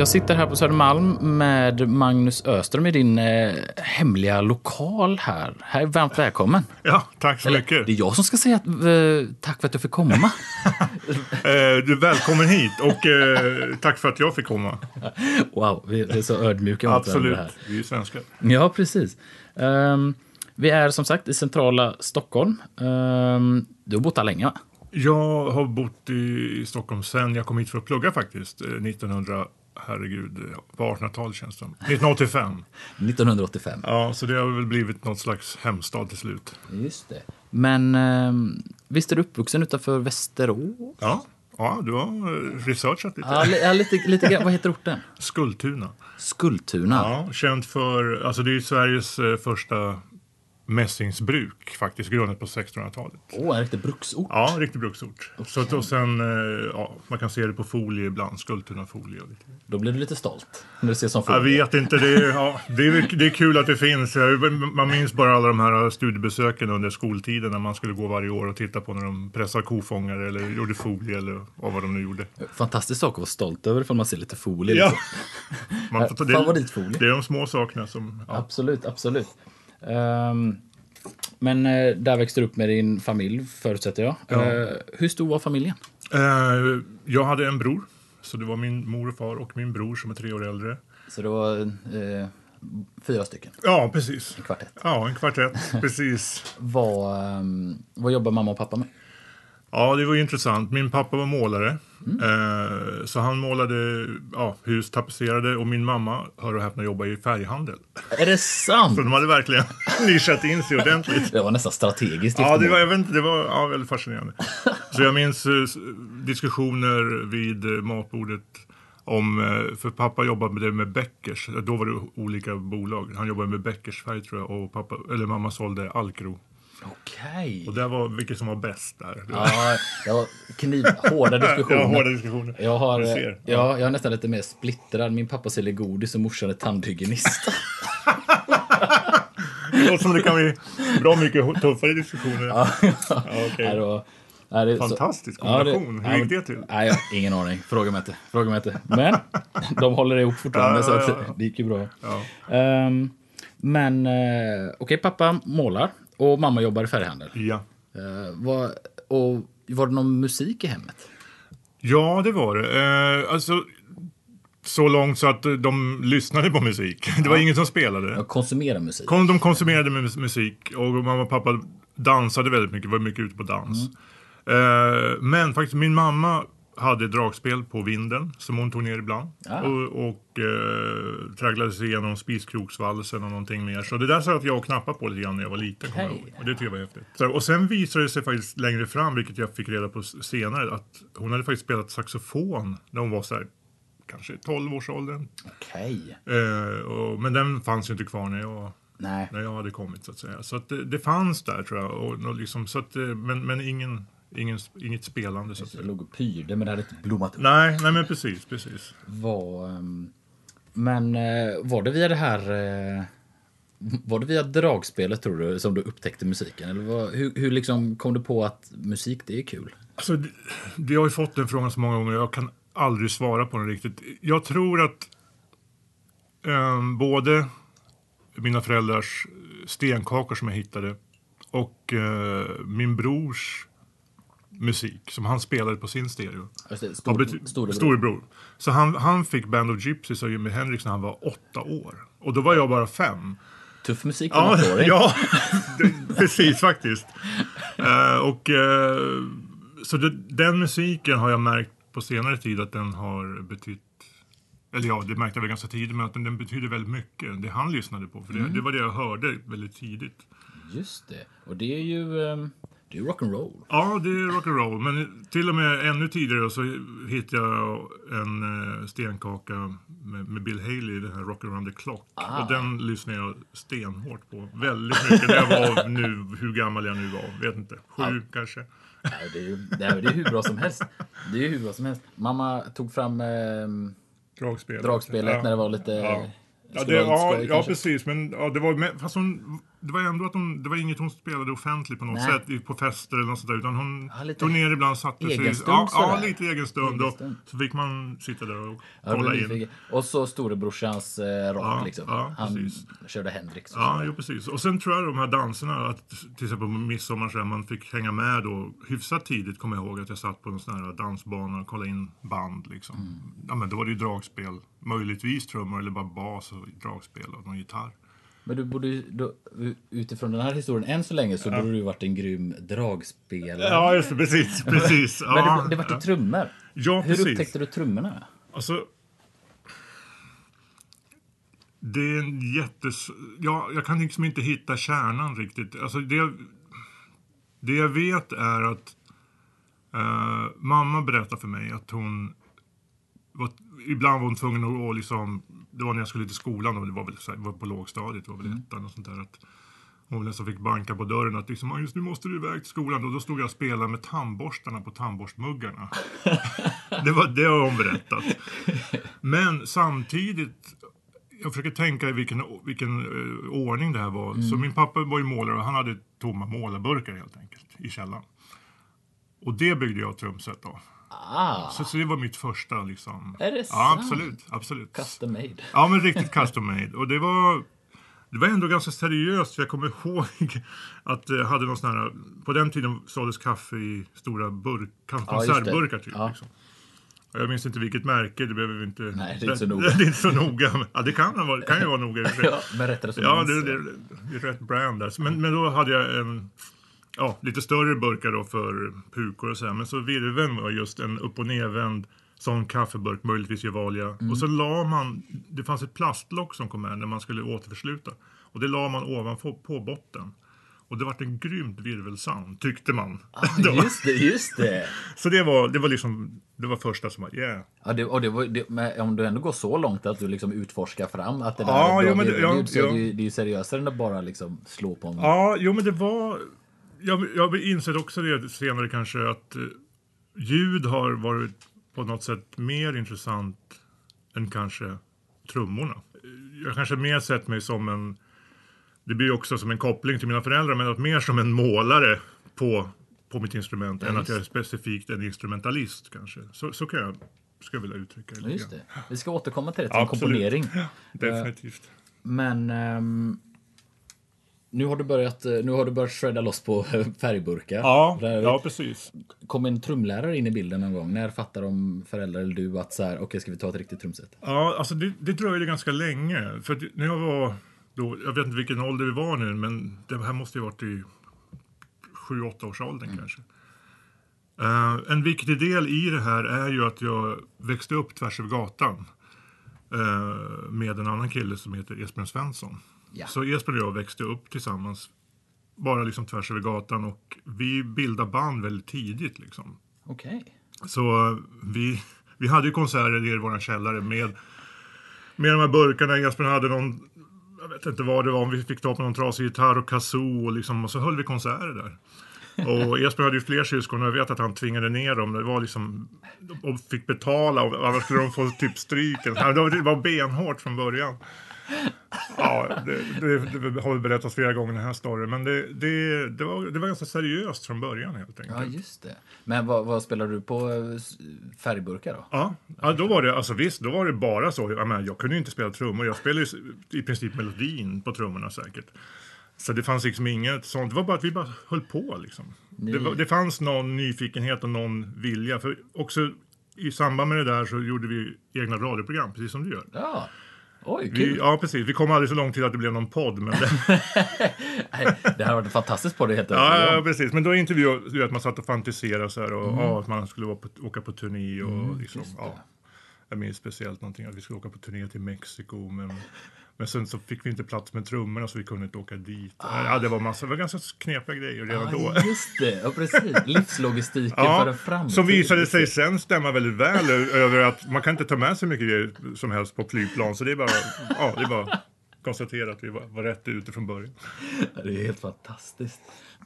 Jag sitter här på Södermalm med Magnus Öström i din eh, hemliga lokal här. Här är varmt välkommen. Ja, tack så Eller, mycket. det är jag som ska säga att, eh, tack för att du fick komma. Eh, du, välkommen hit och eh, tack för att jag fick komma. wow, vi är så ödmjuka mot Absolut, varandra vi är svenskar. här. Ja, precis. Ehm, vi är som sagt i centrala Stockholm. Ehm, du har bott här länge, va? Jag har bott i, Stockholm sen jag kom hit för att plugga faktiskt. Eh, 1900, herregud, på 1800-talet känns det som. 1985. 1985. Ja, så det har väl blivit något slags hemstad till slut. Just det. Men ehm, visst är du uppvuxen utanför Västerås? Ja, ja du har researchat lite. Ja, li- ja, lite, lite grann. Vad heter orten? Skultuna. Skultuna. Ja, känt för, alltså det är ju Sveriges eh, första mässingsbruk faktiskt, grundat på 1600-talet. Åh, en riktig bruksort. Ja, riktig bruksort. Så att, och sen, eh, ja, man kan se det på folie ibland, Skultuna-folie. och lite. Då blir du lite stolt när du ser som Jag folie. vet inte, det är, ja, det, är, det är kul att det finns. Jag- Man minns bara alla de här studiebesöken under skoltiden när man skulle gå varje år och titta på när de pressade kofångare eller gjorde folie eller vad de nu gjorde. Fantastisk sak att vara stolt över ifall man ser lite folie. Ja. Liksom. Man får ta, Favoritfolie. det är de små sakerna som... Ja. Absolut, absolut. Ehm, men eh, där växte du upp med din familj, förutsätter jag. Ja. Eh, hur stor var familjen? Eh, jag hade en bror. Så det var min mor och far och min bror som är tre år äldre. Så det var fyra stycken, Ja, precis. en kvartett. Ja, en kvartett. precis. Vad, ehm, vad jobbar mamma och pappa med? Ja, det var ju intressant. Min pappa var målare. Eh, så han målade ja, hus, tapetserade och min mamma, hör och häpna, jobbar i färghandel. Är det sant? Så de hade verkligen nischat in sig ordentligt. Det var nästan strategiskt. Ja, det var, jag vet inte, det var ja, väldigt fascinerande. Så jag minns eh, diskussioner vid eh, matbordet om, för pappa jobbade med Beckers, då var det olika bolag. Han jobbade med Beckers färg tror jag och pappa, eller mamma sålde Alcro. Okej. Och det var vilket som var bäst där. Det Ja, det var kniv, hårda diskussioner. ja, hårda diskussioner. Jag har, ja, jag är nästan lite mer splittrad. Min pappa säljer godis och morsan är tandhygienist. Det låter som det kan bli bra mycket tuffare diskussioner. Ja, det var- nej, det så- Fantastisk Ja, det- kombination. ja, Hur gick det till? Nej, jag har ingen aning. Fråga mig inte. Fråga mig inte. Men de håller ihop fortfarande, Ja, så ja, att, ja. det gick ju bra. Ja. Ehm, men eh, okej, pappa målar och mamma jobbar i färghandel. Ja. Uh, vad, och var det någon musik i hemmet? ja, det var det. Eh, alltså, så långt så att eh, de lyssnade på musik. Det var ingen som spelade. Jag konsumerar musik. Kom, de konsumerade mus- musik och mamma och pappa dansade väldigt mycket, var mycket ute på dans. Eh, men faktiskt min mamma hade dragspel på vinden som hon tog ner ibland. Ah. Och, och eh, tragglade sig igenom Spiskroksvalsen och någonting mer. Så det där satt jag och knappade på lite grann när jag var liten. jag ihåg. Och det tycker jag var häftigt. Så, och sen visade det sig faktiskt längre fram, vilket jag fick reda på senare, att hon hade faktiskt spelat saxofon när hon var så här, kanske 12 års åldern. Okej. Eh, och, men den fanns ju inte kvar när jag Nej. när jag hade kommit så att säga. Så att det, det fanns där tror jag. Och, och liksom, så att, eh, men men ingen, ingen, inget spelande så att säga. låg och pyrde, men det hade inte blommat upp. Nej, nej men precis, precis. Var, ehm, men eh, var det via det här... eh, Var det via dragspelet tror du som du upptäckte musiken? Eller vad, hur, hur liksom kom du på att musik det är kul? Alltså, det, det har ju fått den frågan så många gånger. Jag kan aldrig svara på den riktigt. Jag tror att ehm, både mina föräldrars stenkakor som jag hittade och eh, min brors musik som han spelade på sin stereo. Stor, storebror. storebror. Så han, han fick Band of Gypsies av Jimi Hendrix när han var åtta år. Och då var jag bara fem. Tuff musik Ja, åttaåring. ja det, precis faktiskt. Eh, och eh, så det, den musiken har jag märkt på senare tid att den har betytt eller ja, det märkte jag väl ganska tidigt, men att den, den betyder väldigt mycket. Det han lyssnade på, för det, Mm. det var det jag hörde väldigt tidigt. Just det. Och det är ju ehm, det är rock'n'roll. Ja, det är rock'n'roll. Men till och med ännu tidigare så hittade jag en eh, stenkaka med, med Bill Haley, den här Rock around the clock. Ah. Och den lyssnade jag stenhårt på. Väldigt mycket när jag var nu, hur gammal jag nu var. Vet inte. Sju kanske. Nej, det, är det, är, det är hur bra som helst. Det är ju hur bra som helst. Mamma tog fram ehm, Dragspelet. dragspelet Ja. när det var lite... Ja. Ja, det, ja, ja precis. Men ja, det var med, fast hon det var ändå att hon, det var inget hon spelade offentligt på något Nej. sätt på fester eller något sånt där, utan hon Ja, tog ner ibland, satte sig... egen stund ja, ja, sådär. lite egen stund. Och så fick man sitta där och Ja, kolla in. Och så storebrorsans eh, rock Ja, liksom. ja, Han precis. körde Hendrix. och Ja, sådär. jo, precis. Och sen tror jag de här danserna, att till exempel på midsommar så här, man fick hänga med då hyfsat tidigt, kommer jag ihåg att jag satt på en sån här dansbana och kollade in band liksom. Mm. Ja, men då var det ju dragspel, möjligtvis trummor eller bara bas och dragspel och någon gitarr. Men du borde då, utifrån den här historien än så länge så borde du varit en grym dragspelare. Ja, just det, precis, precis. Men ja, det, det vart ju trummor. Ja, Hur precis. upptäckte du trummorna? Alltså, det är en jättes... Ja, jag kan liksom inte hitta kärnan riktigt. Alltså det, det jag vet är att eh, mamma berättade för mig att hon... Var, ibland var hon tvungen att liksom... Det var när jag skulle till skolan och det var väl här, var på lågstadiet, det var väl ettan och sånt där. Att hon nästan fick banka på dörren att liksom, Magnus nu måste du iväg till skolan. Och då stod jag och spelade med tandborstarna på tandborstmuggarna. det, var, det har hon berättat. Men samtidigt, jag försöker tänka i vilken, vilken eh, ordning det här var. Så min pappa var ju målare och han hade tomma målarburkar helt enkelt i källaren. Och det byggde jag trumset av. Ah, Så, så det var mitt första liksom. Är det Ja, sant? absolut. absolut. custom made. Ja, men riktigt custom made. Och det var, det var ändå ganska seriöst. För jag kommer ihåg att jag hade någon sån här... På den tiden såldes kaffe i stora burk, Ja, konservburkar typ. Ja. Liksom. Jag minns inte vilket märke, det behöver vi inte... Nej, det är inte så noga. det är inte så noga. men- Ja, det kan, vara- kan ju vara noga i och för sig. Ja, berätta det som Ja, det, det, det är rätt brand där. Men, men då hade jag en, ja, lite större burkar då för pukor och så här. Men så virveln var just en upp och nervänd sån kaffeburk, möjligtvis Gevalia. Mm. Och så la man, det fanns ett plastlock som kom med när man skulle återförsluta. Och det la man ovanpå på botten. Och det vart en grymt virvelsound, tyckte man. Ah, just det, just det. så det var, det var liksom, det var första som var, yeah. Ja, det, och det, var, det men om du ändå går så långt att du liksom utforskar fram att det där Ja, är bra jo, men det- ja, det, det är ju seriösare än att bara liksom slå på en... Ja, jo men det var... Jag, jag har insett också det senare kanske att eh, ljud har varit på något sätt mer intressant än kanske trummorna. Eh, Jag kanske mer sett mig som en... Det blir också som en koppling till mina föräldrar men att mer som en målare på, på mitt instrument än att jag är specifikt en instrumentalist kanske. Så, så kan jag, jag vilja uttrycka det. Ja, Just det. Vi ska återkomma till det, till Absolut. komponering. Definitivt. Men ehm, nu har du börjat, eh, nu har du börjat shredda loss på färgburkar. Ja, Där ja, precis. Kom en trumlärare in i bilden någon gång? När fattar de föräldrar eller du att så här, okej ska vi ta ett riktigt trumset? Ja, alltså det, det dröjde ganska länge. För att när jag var då, jag vet inte vilken ålder vi var nu, men det här måste ju varit i 7-8 års åldern kanske. Eh, en viktig del i det här är ju att jag växte upp tvärs över gatan eh, med en annan kille som heter Esbjörn Svensson. Ja. Så Esbjörn och jag växte upp tillsammans, bara liksom tvärs över gatan och vi bildade band väldigt tidigt liksom. Okej. Så vi, vi hade ju konserter i vår källare med, med de här burkarna. Jesper hade någon, jag vet inte vad det var, om vi fick ta på någon trasig gitarr och kazoo och, liksom, och så höll vi konserter där. Och Jesper hade ju fler syskon och jag vet att han tvingade ner dem. Det var liksom, och fick betala och annars skulle de få typ stryken. Det var benhårt från början. Ja, det, det, det har vi berättat flera gånger den här storyn. Men det, det, det, var, det var ganska seriöst från början helt enkelt. Ja, just det. Men vad, vad spelar du på eh, färgburkar då? Ja, ja då var det, alltså visst, då var det bara så. Jag, menar, jag kunde ju inte spela trummor. Jag spelade ju i princip melodin på trummorna säkert. Så det fanns liksom inget sånt. Det var bara att vi bara höll på liksom. Det, var, det fanns någon nyfikenhet och någon vilja. För också i samband med det där så gjorde vi egna radioprogram, precis som du gör. Ja. Oj, Vi, kul. ja, precis. Vi kom aldrig så långt till att det blev någon podd. Men det, Nej, det här har varit fantastiskt på det heter ja, ja, precis. Men då intervjuade vet, att man satt och fantiserade så här. Och ja, att man skulle på, åka på turné och liksom, ja. Jag minns speciellt någonting att vi skulle åka på turné till Mexiko. Men, men sen så fick vi inte plats med trummorna så vi kunde inte åka dit. Ja, det var massa, det var ganska knepiga grejer redan då. Ja, just det. Ja, precis. Livslogistiken för en Ja, framtid. som visade sig sen stämma väldigt väl över att man kan inte ta med sig mycket grejer som helst på flygplan. Så det är bara, ja, det är bara konstatera att vi var, var rätt ute från början. Ja, Det är helt fantastiskt.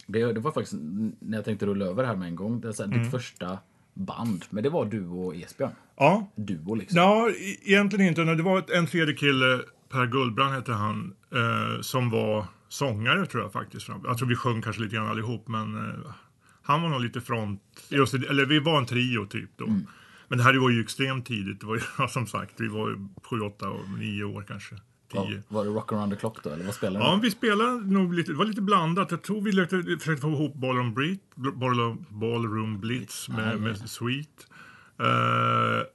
Det, det var faktiskt när jag tänkte rulla över det här med en gång. Det är så här, Mm. Ditt första band. Men det var du och Esbjörn. Ja, Duo liksom. Ja, e- egentligen inte. Det var ett- en tredje kille, Per Gullbrand hette han, eh, som var sångare tror jag faktiskt. Jag tror vi sjöng kanske lite grann allihop men eh, han var nog lite front, just, eller vi var en trio typ då. Mm. Men det här var ju extremt tidigt, det var ju ja, som sagt, vi var ju sju, åtta och nio år kanske. Ja, Tio. var det Rock around the clock då, eller vad spelade Ja, ni? vi spelade nog lite, det var lite blandat. Jag tror vi lekte, försökte få ihop Ballroom Blitz, Ballroom, Ballroom Blitz med, med Sweet. Eh,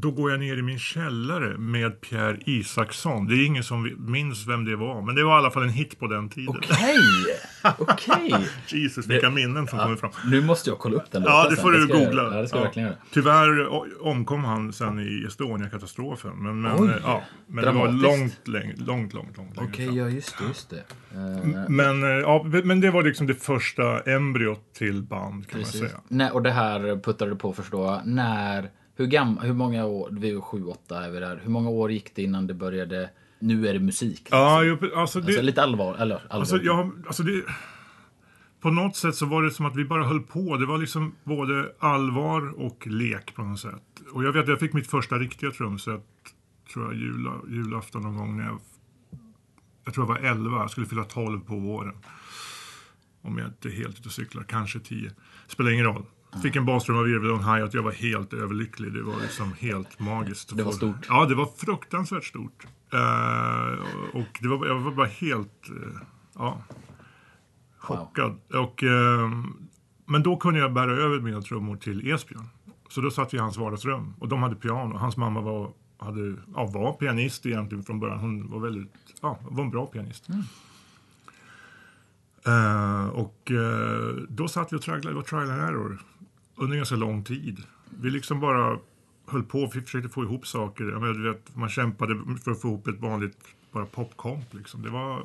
då går jag ner i min källare med Pierre Isaksson. Det är ingen som minns vem det var, men det var i alla fall en hit på den tiden. Okej! Okej! Jesus, vilka minnen som kommer fram. Nu måste jag kolla upp den Ja, det sen. får du jag googla. göra. Ja, det ska jag Ja. verkligen göra. Tyvärr omkom han sen i Estonia-katastrofen. Men, men, Oj, ja, men det var långt, långt, långt, långt längre Okej, fram. ja just det, just det. Eh, Men, eh, ja, men det var liksom det första embryot till band kan precis. man säga. Nej, och det här puttade du på förstå. När, hur, gam, hur många år, vi är sju, åtta är vi där. Hur många år gick det innan det började, nu är det musik? liksom? Ja, jo, alltså det, Alltså, lite allvar, eller allvar. alltså, jag, alltså det... På något sätt så var det som att vi bara höll på. Det var liksom både allvar och lek på något sätt. Och jag vet att jag fick mitt första riktiga trumset, tror jag, jula, julafton någon gång när jag... Jag tror jag var 11, jag skulle fylla 12 på våren. Om jag inte är helt ute och cyklar, kanske 10. Spelar ingen roll. Fick en bastrummavirvel och en hi-hat. Jag var helt överlycklig. Det var liksom helt magiskt. Det var stort. Ja, det var fruktansvärt stort. Eh, och det var, jag var bara helt... eh, ja, chockad. Och, eh, men då kunde jag bära över mina trummor till Esbjörn. Så då satt vi i hans vardagsrum. Och de hade piano. Hans mamma var, hade, ja, var pianist egentligen från början. Hon var väldigt, ja, var en bra pianist. Eh, och eh, då satt vi och tragglade, det var trial and error. Under ganska lång tid. Vi liksom bara höll på, vi försökte få ihop saker. Jag menar, du vet, man kämpade för att få ihop ett vanligt bara popkomp liksom. Det var,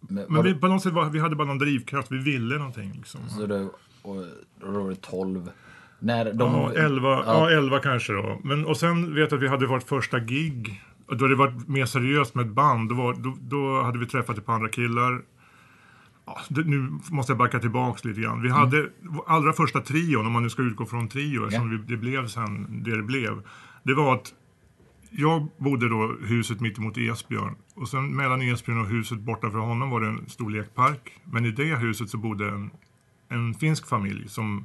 Men, men var vi, det, på något sätt var, vi hade bara någon drivkraft, vi ville någonting liksom. så det, och, då var det 12. När de... Ja, 11, ja. 11 kanske då. Men, och sen vet jag att vi hade vårt första gig. Då det var mer seriöst med ett band. Då, var, då, då hade vi träffat ett par andra killar. Ja, nu måste jag backa tillbaks lite grann. Vi hade vår allra första trion, om man nu ska utgå från trio, eftersom vi, det blev sen det det blev. Det var att jag bodde då huset mitt emot Esbjörn. Och sen mellan Esbjörn och huset borta för honom var det en stor lekpark. Men i det huset så bodde en, en finsk familj som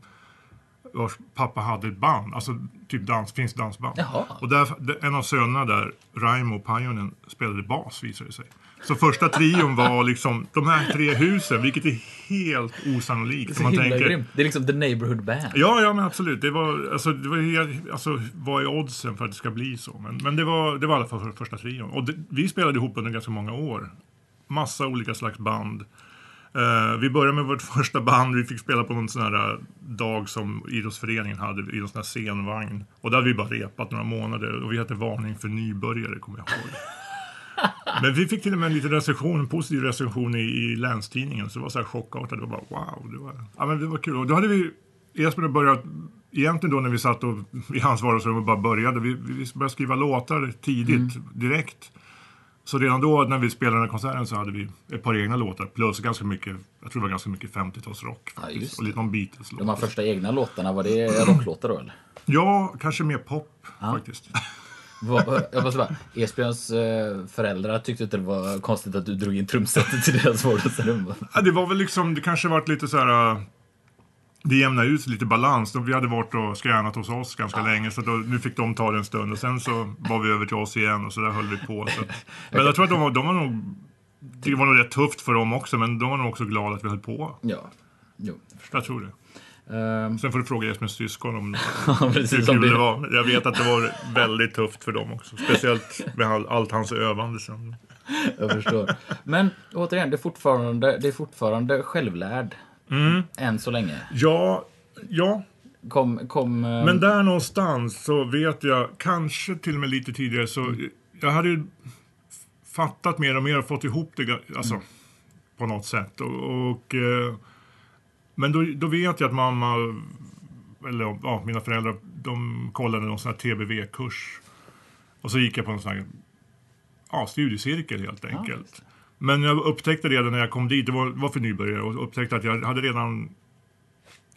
vars pappa hade ett band, alltså typ dans, finskt dansband. Jaha. Och där, en av sönerna där, Raimo Pajunen, spelade bas visade det sig. Så första trion var liksom de här tre husen, vilket är helt osannolikt. Så om man tänker. grymt. Det är liksom the neighborhood band. Ja, ja men absolut. Det var, alltså, det var alltså, vad är oddsen för att det ska bli så? Men, men det, var, det var i alla fall för första trion. Och det, vi spelade ihop under ganska många år. Massa olika slags band. Eh, vi började med vårt första band. Vi fick spela på någon sån här eh, dag som idrottsföreningen hade i någon sån här scenvagn. Och där hade vi bara repat några månader. Och vi hette Varning för nybörjare, kommer jag ihåg. Men vi fick till och med en liten recension, en positiv recension i, i Länstidningen. Så det var så här chockartat. Det var bara wow. Det var, ja, men det var kul. Och då hade vi, Esbjörn börjat, egentligen då när vi satt och, i hans vardagsrum och bara började. Vi, vi började skriva låtar tidigt, direkt. Så redan då när vi spelade den här konserten så hade vi ett par egna låtar. Plus ganska mycket, jag tror det var ganska mycket 50-talsrock. Ja, faktiskt. just och lite någon beatles De här första egna låtarna, var det rocklåtar då eller? Ja, kanske mer pop faktiskt. Jag måste bara, Esbjörns eh, föräldrar tyckte inte det var konstigt att du drog in trumsetet till deras vardagsrum. Ja, det var väl liksom, det kanske varit lite så här... äh, Det jämnade ut lite balans. Vi hade varit och skränat hos oss ganska länge så då, nu fick de ta det en stund och sen så var vi över till oss igen och så där höll vi på. Så. Men jag tror att de var, de var nog... Det var nog rätt tufft för dem också men de var nog också glada att vi höll på. Ja, jo. Jag tror det. Ehm, Sen får du fråga Jesmens syskon om Ja, hur precis kul det det. var. Jag vet att det var väldigt tufft för dem också. Speciellt med all, allt hans övande sen. Jag förstår. Men återigen, det är fortfarande, det är fortfarande självlärd. Mm. Än så länge. Ja, ja, Kom, kom... eh, Men där någonstans så vet jag, kanske till och med lite tidigare, så jag hade ju fattat mer och mer och fått ihop det alltså, på något sätt. Och, och, eh, men då, då vet jag att mamma, eller ja, mina föräldrar, de kollade någon sån här TBV-kurs. Och så gick jag på en sån här ja, studiecirkel helt enkelt. Men jag upptäckte redan när jag kom dit, det var, var för nybörjare, och upptäckte att jag hade redan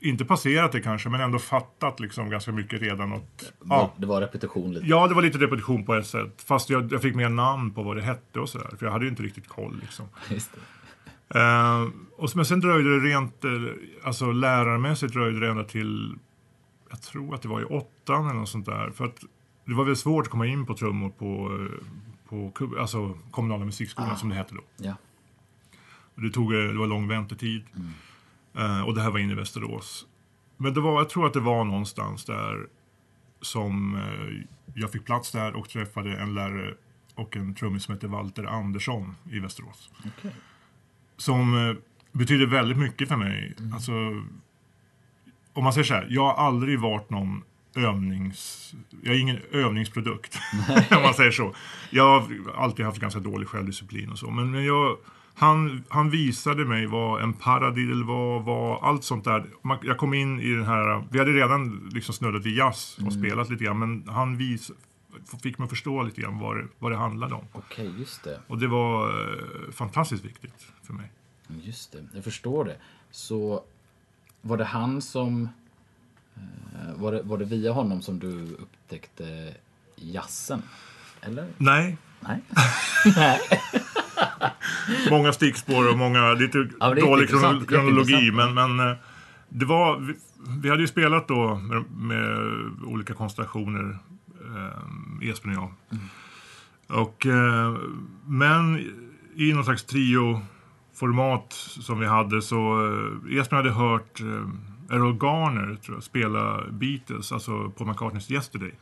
inte passerat det kanske, men ändå fattat liksom ganska mycket redan. Och, ja, Det var repetition lite. ja, det var lite repetition på ett sätt. Fast jag, jag fick mer namn på vad det hette och sådär. För jag hade ju inte riktigt koll liksom. Eh, och, men sen dröjde det rent, eh, alltså lärarmässigt dröjde det ända till, jag tror att det var i åttan eller något sånt där. För att det var väl svårt att komma in på trummor på, eh, på alltså, kommunala musikskolan som det hette då. Ja. Och det, tog, det var lång väntetid. Eh, och det här var inne i Västerås. Men det var, jag tror att det var någonstans där som eh, jag fick plats där och träffade en lärare och en trummis som hette Walter Andersson i Västerås. Okej. Som eh, betyder väldigt mycket för mig. Alltså, om man säger så här, jag har aldrig varit någon övnings... Jag är ingen övningsprodukt, om man säger så. Jag har alltid haft ganska dålig självdisciplin och så. Men, jag, han, han visade mig vad en paradiddle var, vad allt sånt där. Jag kom in i den här... Vi hade redan liksom snuddat vid jazz och spelat lite grann. Men han vis, fick mig förstå lite grann vad det, vad det handlade om. Okej, just det. Och det var eh, fantastiskt viktigt för mig. Just det, jag förstår det. Så var det han som... eh, Var det, var det via honom som du upptäckte jazzen? Eller? Nej, Nej. Nej. många stickspår och många, lite Ja, dålig krono- kronologi. Men, men eh, det var, vi, vi hade ju spelat då med, med olika konstellationer, eh, Esbjörn och jag. Mm. Och, eh, men i någon slags trio-format som vi hade så eh, Esbjörn hade hört eh, Errol Garner tror jag, spela Beatles, alltså på McCartneys Yesterday.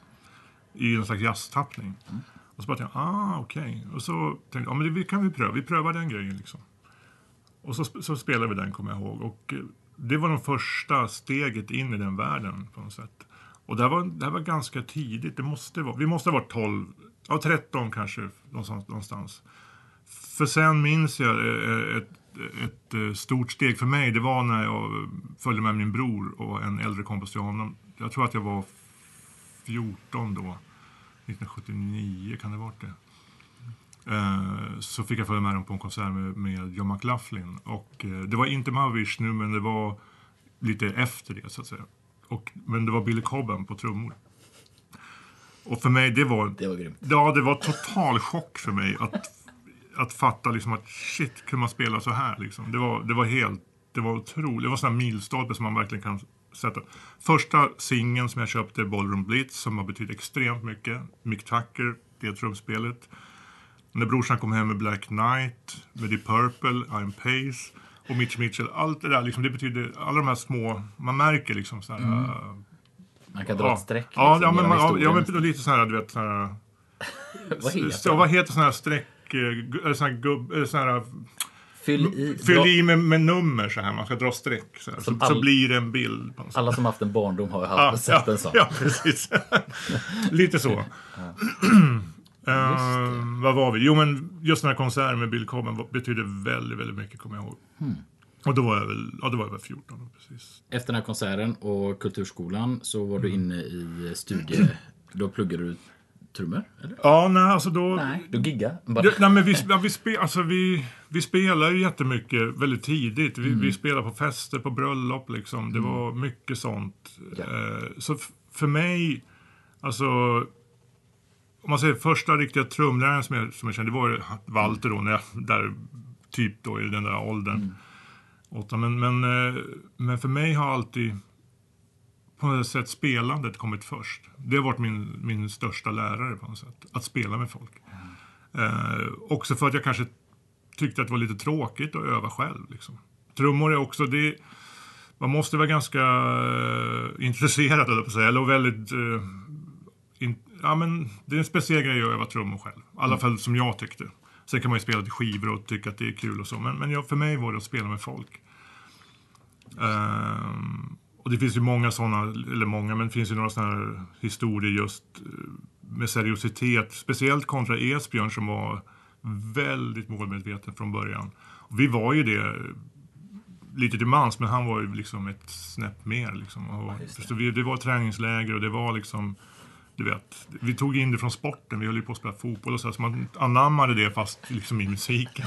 I någon slags jazztappning. Mm. Och så bara tänkte jag, ah okej. Okay. Och så tänkte jag, ja men det kan vi pröva, vi prövar den grejen liksom. Och så, så spelade vi den kommer jag ihåg. Och eh, det var nog första steget in i den världen på något sätt. Och det här var, det här var ganska tidigt, det måste vara, vi måste ha varit 12, ja 13 kanske någonstans. någonstans. För sen minns jag eh, eh, ett, ett eh, stort steg för mig, det var när jag följde med min bror och en äldre kompis till honom. Jag tror att jag var 14 då. 1979 kan det ha varit det. Så fick jag följa med dem på en konsert med, med John McLaughlin. Och det var inte Mavish nu men det var lite efter det så att säga. Och, men det var Billy Cobham på trummor. Och för mig det var, Det var grymt. ja, det var total chock för mig att, att fatta liksom att shit, kunde man spela så här liksom. Det var, det var helt, det var otroligt. Det var här milstolpe som man verkligen kan sätta. Första singeln som jag köpte, Ballroom Blitz, som har betytt extremt mycket. Mick Tucker, det trumspelet. När brorsan kom hem med Black Knight, med Deep Purple, I'm Pace och Mitch Mitchell. Allt det där, liksom, det betyder, alla de här små, man märker liksom så här, äh, Man kan dra ett streck Ja, liksom, ja, men, genom man, ja, ja, men lite så här, du vet, så här, Vad heter så, det? vad heter såna här streck, eh, eller såna här gubb, eller såna här, Fyll i. fyll dra- i med, med nummer så här, man ska dra streck så här, så, Som så all- blir det en bild. Alla som haft en barndom har ju haft ja, sett ja, en sån. ja, precis. lite så. Ehm, vad var vi? Jo, men just den här konserten med Bill Cobham betydde väldigt, väldigt mycket, kommer jag ihåg. Hmm. Och då var jag väl, ja, då var jag väl 14, precis. Efter den här konserten och kulturskolan så var Mm. du inne i studie... Då pluggade du trummor, eller? Ja, nej, alltså då... Nej, du giggade. Bara... Ja, nej, men vi, ja, vi, spe, alltså vi, vi spelar ju jättemycket väldigt tidigt. Vi, vi spelar på fester, på bröllop liksom. Det var mycket sånt. Ja. Eh, så f- för mig, alltså... Om man säger första riktiga trumläraren som jag, som jag kände, det var Walter då, när jag, där, typ då i den där åldern. Åtta, men, men, eh, men för mig har alltid på något sätt spelandet kommit först. Det har varit min, min största lärare på något sätt. Att spela med folk. Eh, också för att jag kanske tyckte att det var lite tråkigt att öva själv. Liksom. Trummor är också, det, man måste vara ganska eh, intresserad, eller på säga, eller väldigt... eh, in, ja, men det är en speciell grej att öva trummor själv. I alla fall som jag tyckte. Sen kan man ju spela till skivor och tycka att det är kul och så. Men, men jag, för mig var det att spela med folk. Ehm, och det finns ju många sådana, eller många, men det finns ju några sådana här historier just eh, med seriositet. Speciellt kontra Esbjörn som var väldigt målmedveten från början. Och vi var ju det lite till mans, men han var ju liksom ett snäpp mer. Liksom. Och, just det. förstår vi, det var träningsläger och det var liksom du vet, vi tog in det från sporten, vi höll ju på att spela fotboll och så, här, så man anammade det fast liksom i musiken.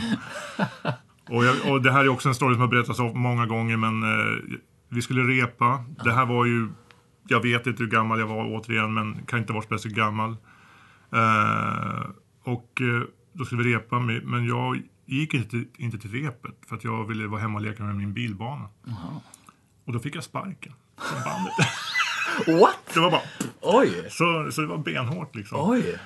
och, jag, och det här är också en story som har berättats av många gånger, men eh, vi skulle repa. Det här var ju, jag vet inte hur gammal jag var återigen, men kan inte varit speciellt gammal. Eh, och eh, då skulle vi repa, men jag, gick inte, inte till repet för att jag ville vara hemma och leka med min bilbana. Och då fick jag sparken från bandet. What? det var bara... Oj! Så, så det var benhårt liksom. Oj!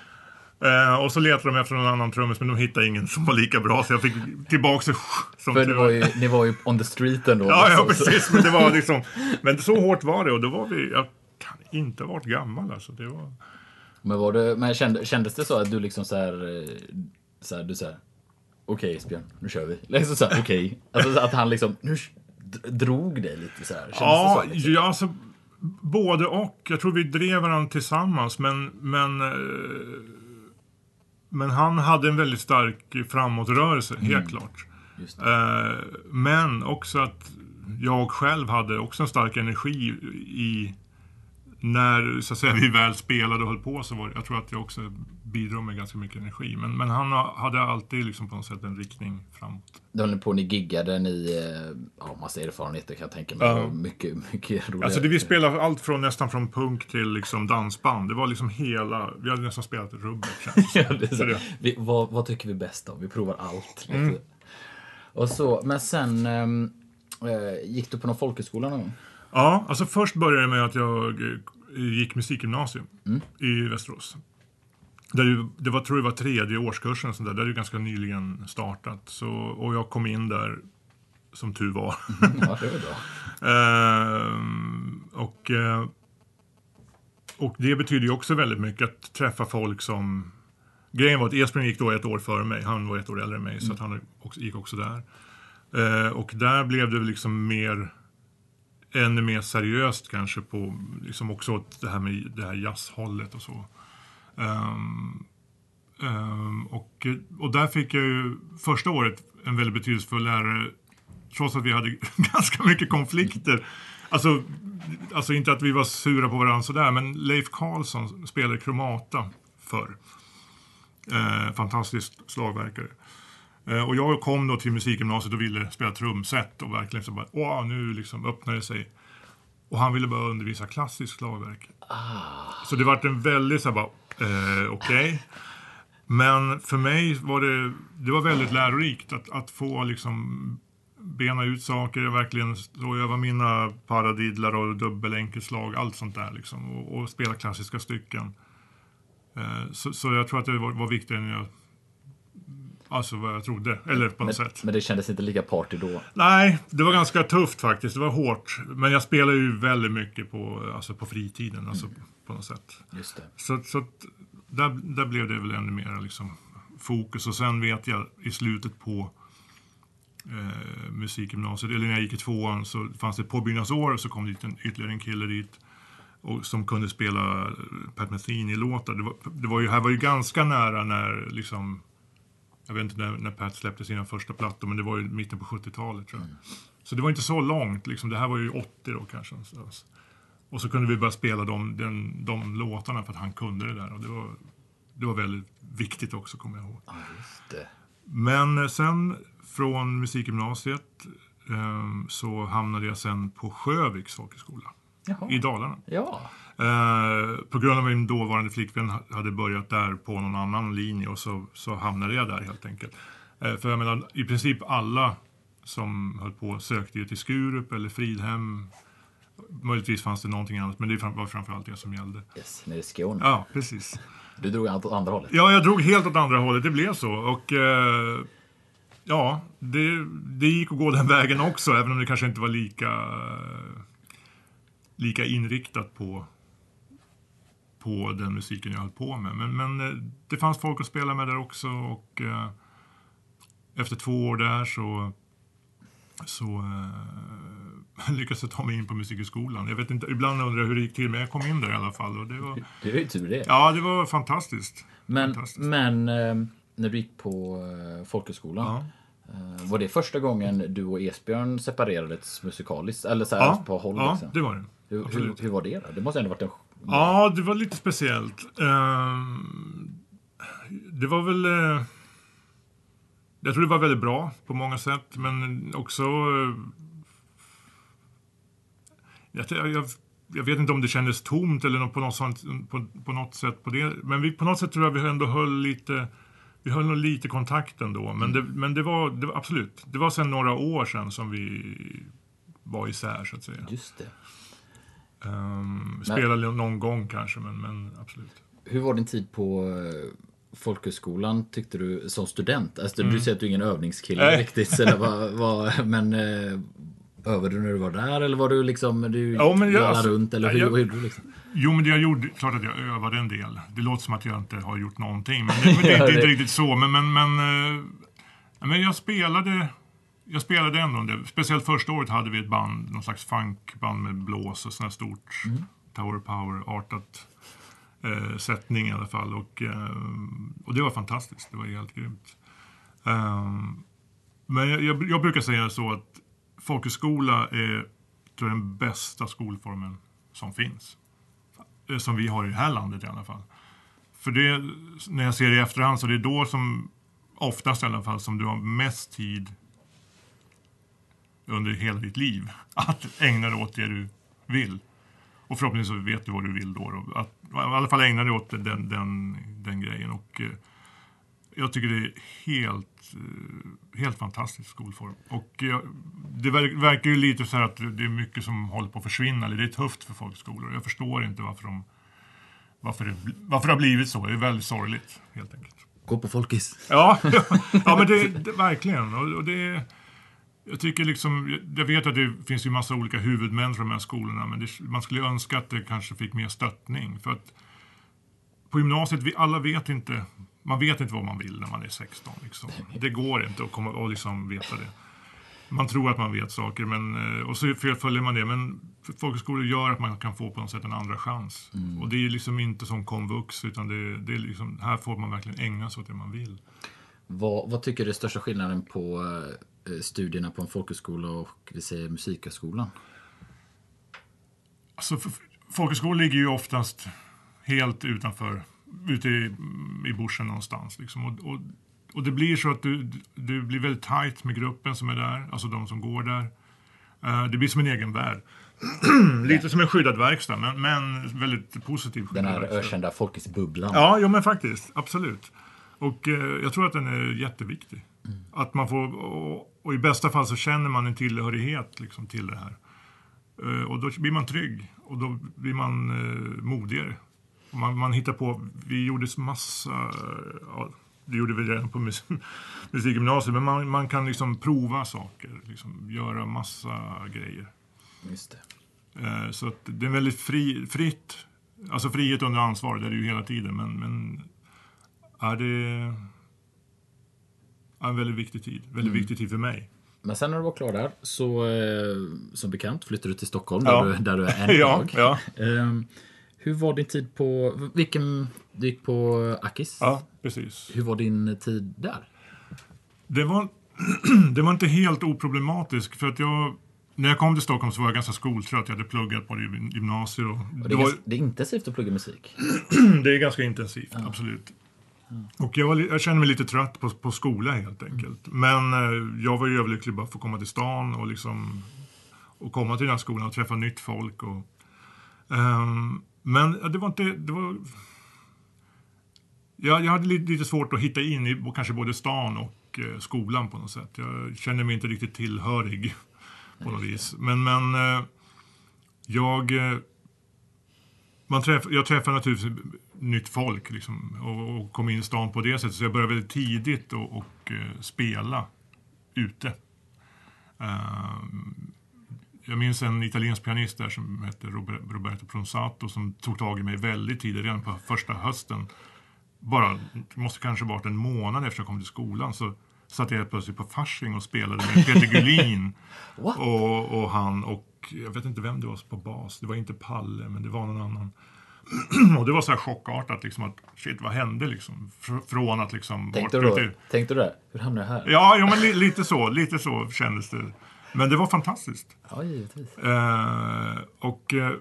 Eh, och så letade de efter någon annan trummis men de hittade ingen som var lika bra så jag fick tillbaka det som För det var ju, ni var ju on the street ändå. Ja, ja, liksom, så- precis. Men det var liksom... Men så hårt var det och då var vi... Jag kan inte ha varit gammal alltså. Det var... Men, var det, men kände, kändes det så att du liksom så här, eh, så här du säger okej Esbjörn, nu kör vi. Liksom så här, okej. Alltså att han liksom, nu drog dig lite så här. Kändes Ja, det så? Liksom? ja alltså, både och. Jag tror vi drev varandra tillsammans, men, men, eh, men han hade en väldigt stark framåtrörelse, helt klart. Eh, men också att jag själv hade också en stark energi i när så att säga, vi väl spelade och höll på så var det, jag tror att jag också bidrog med ganska mycket energi. Men, men han ha- hade alltid liksom på något sätt en riktning framåt. Då höll på, ni giggade, ni, eh, ja massa erfarenheter kan jag tänka mig. Och mycket, mycket roliga. Alltså det, vi spelade allt från nästan från punk till liksom dansband. Det var liksom hela, vi hade nästan spelat rubbet känns Ja, det så. Vi, vad, vad tycker vi bäst om? Vi provar allt. Mm. Och så, men sen eh, gick du på någon folkhögskola någon gång? Ja, alltså först började det med att jag eh, gick musikgymnasium i Västerås. Där det, var, tror jag var tredje årskursen, sånt där. där är det ganska nyligen startat. Så, och jag kom in där, som tur var. Ja, det var. Ehm, och, eh, och det betyder ju också väldigt mycket att träffa folk som... Grejen var att Esbjörn gick då ett år före mig. Han var ett år äldre än mig, så att han också, gick också där. Eh, och där blev det liksom mer... Ännu mer seriöst kanske på liksom också åt det här med det här jazzhållet och så. Um, um, och, och där fick jag ju första året en väldigt betydelsefull lärare trots att vi hade ganska mycket konflikter. Alltså, alltså inte att vi var sura på varandra sådär, men Leif Karlsson spelade kromata förr. Eh, fantastisk slagverkare. Eh, och jag kom då till musikgymnasiet och ville spela trumset och verkligen så bara, åh, nu liksom öppnade det sig. Och han ville bara undervisa klassisk slagverk. Så det vart en väldigt så här bara, eh, okej. Men för mig var det, det var väldigt lärorikt att, att få liksom bena ut saker, verkligen stå och öva mina paradidlar och dubbelenkelslag, allt sånt där liksom. Och, och spela klassiska stycken. Eh, så, så jag tror att det var, var viktigare än jag, alltså vad jag trodde, eller på något Men, sätt. men det kändes inte lika party då. Nej, det var ganska tufft faktiskt. Det var hårt. Men jag spelar ju väldigt mycket på, alltså på fritiden, alltså på något sätt. Just det. Så, så där, där blev det väl ännu mer liksom, fokus. Och sen vet jag i slutet på eh, musikgymnasiet, eller när jag gick i tvåan, så fanns det påbyggnadsår och så kom det en, ytterligare en kille dit. Och, som kunde spela Pat Metheny-låtar. Det var, det var ju, här var ju ganska nära när liksom jag vet inte när, när Pat släppte sina första plattor, men det var ju mitten på 70-talet tror jag. Så det var inte så långt, liksom. det här var ju 80 då kanske. någonstans. Och så kunde vi börja spela de, den, de låtarna för att han kunde det där. Och det var, det var väldigt viktigt också, kommer jag ihåg. Ja. Men eh, sen från musikgymnasiet eh, så hamnade jag sen på Sjöviks folkhögskola Jaha. i Dalarna. Ja. Eh, på grund av min dåvarande flickvän ha- hade börjat där på någon annan linje och så, så hamnade jag där helt enkelt. Eh, för jag menar, i princip alla som höll på sökte ju till Skurup eller Fridhem. Möjligtvis fanns det någonting annat, men det var framförallt det som gällde. Yes, nere i Skåne. Ja, precis. Du drog åt andra hållet. Ja, jag drog helt åt andra hållet, det blev så. Och eh, ja, det, det gick att gå den vägen också, även om det kanske inte var lika, lika inriktat på, på den musiken jag höll på med. Men, men eh, det fanns folk att spela med där också och eh, efter två år där så, så eh, lyckades jag ta mig in på Musikhögskolan. Jag vet inte, ibland undrar jag hur det gick till, men jag kom in där i alla fall. Och det var, Det ju tur det. ja, det var fantastiskt. Men, Fantastiskt. men eh, när du gick på eh, folkhögskolan. Ja. eh, Var det första gången du och Esbjörn separerades musikaliskt? Eller så här Ja, på håll? ja liksom? det var det. hur, hur, hur var det då? Det måste ändå varit en... Ja, det var lite speciellt. Ehm, det var väl... eh, jag tror det var väldigt bra på många sätt, men också... eh, jag, jag, jag vet inte om det kändes tomt eller på något, sånt, på, på något sätt på det. Men vi, på något sätt tror jag vi ändå höll lite vi höll nog lite kontakt ändå. Men, det, men det, var, det var absolut, det var sedan några år sedan som vi var isär så att säga. Just det. Um, spelade någon gång kanske, men, men absolut. Hur var din tid på eh, folkhögskolan tyckte du som student? Alltså, Du säger att du är ingen övningskille Nej. riktigt. Det var, var, men eh, övade du när du var där eller var du liksom du Ja, men jag- alltså, runt? Eller hur, jag- gjorde du liksom? Jo, men det jag gjorde, klart att jag övade en del. Det låter som att jag inte har gjort någonting, men det, men det, det är inte riktigt så. Men, men, men, eh, men jag spelade jag spelade ändå en del. Speciellt första året hade vi ett band, någon slags funkband med blås och sån här stort Tower Power-artat eh, sättning i alla fall. Och, eh, och det var fantastiskt, det var helt grymt. Ehm, men jag, jag, jag brukar säga så att folkhögskola är tror jag, den bästa skolformen som finns. Eh, Som vi har i det här landet i alla fall. För det, när jag ser det i efterhand så är det då som, oftast i alla fall, som du har mest tid under hela ditt liv att ägna dig åt det du vill. Och förhoppningsvis så vet du vad du vill då. då. Att, I alla fall ägna dig åt den, den, den grejen. Och, eh, jag tycker det är helt, eh, helt fantastisk skolform. Och jag, det ver- verkar ju lite så här att det är mycket som håller på att försvinna. Eller det är tufft för folkskolor. Jag förstår inte varför, de, varför, det, varför det har blivit så. Det är väldigt sorgligt, helt enkelt. Gå på folkis. Ja, ja men det, det verkligen. Och, och det, jag tycker liksom, jag vet att det finns ju massa olika huvudmän för de här skolorna, men det, man skulle önska att det kanske fick mer stöttning. För att på gymnasiet, vi alla vet inte, man vet inte vad man vill när man är 16. Liksom. Det går inte att komma och liksom veta det. Man tror att man vet saker, men, eh, och så följer man det. Men folkhögskolor gör att man kan få på något sätt en andra chans. Och det är liksom inte som komvux, utan det, det är liksom, här får man verkligen ägna sig åt det man vill. Vad, vad tycker du är största skillnaden på eh, studierna på en folkhögskola och vi säger musikhögskolan? Alltså, folkhögskolor ligger ju oftast helt utanför, ute i, i bushen någonstans. Liksom. Och, och, och det blir så att du, du blir väldigt tight med gruppen som är där, alltså de som går där. Eh, det blir som en egen värld. Lite som en skyddad verkstad, men, men väldigt positiv Den här verkstad. ökända folkisbubblan. Ja, jo, men faktiskt. Absolut. Och eh, jag tror att den är jätteviktig. Att man får, och, och i bästa fall så känner man en tillhörighet liksom, till det här. Eh, och då blir man trygg och då blir man eh, modigare. Man, man hittar på, vi gjorde massa, ja, det gjorde vi redan på mus musikgymnasiet, men man, man kan liksom prova saker, liksom, göra massa grejer. Just det. Eh, Så att det är väldigt fri, fritt. Alltså frihet under ansvar, det är det ju hela tiden. Men, men är det en väldigt viktig tid. Väldigt viktig tid för mig. Men sen när du var klar där så eh, som bekant flyttade du till Stockholm Ja. där, du, där du är än Ja, idag. ja. Ehm, hur var din tid på, vilken, du gick på Akis? Ja, precis. Hur var din tid där? Det var, det var inte helt oproblematiskt för att jag när jag kom till Stockholm så var jag ganska skoltrött. Jag hade pluggat på gymnasiet. Och Och det, det, är var, ganska, det är intensivt att plugga musik. det är ganska intensivt, absolut. Och jag, var, jag kände mig lite trött på, på skola helt enkelt. Men eh, jag var ju överlycklig bara för att komma till stan och liksom och komma till den här skolan och träffa nytt folk. Och, ehm, men ja, det var inte... Det var, jag, jag hade lite, lite svårt att hitta in i kanske både stan och eh, skolan på något sätt. Jag kände mig inte riktigt tillhörig på något vis. Men, men eh, jag... Eh, man träff, jag träffade naturligtvis nytt folk liksom, och, och kom in i stan på det sättet. Så jag började väldigt tidigt och, och eh, spela ute. Ehm, jag minns en italiensk pianist där som hette Rober- Roberto Pronsato som tog tag i mig väldigt tidigt, redan på första hösten. Bara, måste kanske varit en månad efter jag kom till skolan så satt jag helt plötsligt på Fasching och spelade med Peter Gullin och, och han och jag vet inte vem det var på bas. Det var inte Palle, men det var någon annan. och det var så här chockartat liksom att shit, vad hände liksom? Fr- från att liksom... Tänkte bort- du då? Tänkte du det? Hur hamnade jag här? Ja, jo, men li, lite så, lite så kändes det. Men det var fantastiskt. Ja, givetvis. Eh, och eh,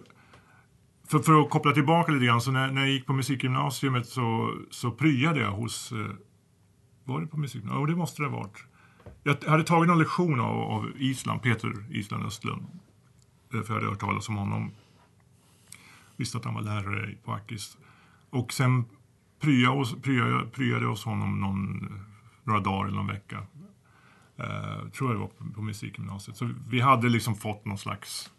för, för att koppla tillbaka lite grann, så när, när jag gick på musikgymnasiet så, så pryade jag hos... Eh, var det på musikgymnasiet? Ja, det måste det ha varit. Jag hade tagit någon lektion av, av Island, Peter Island Östlund. Eh, För jag hade hört talas om honom. Visste att han var lärare på Akis. Och sen pryade oss, pryade, pryade hos honom någon, några dagar eller någon vecka. Eh, tror jag det var på, på musikgymnasiet. Så vi hade liksom fått någon slags,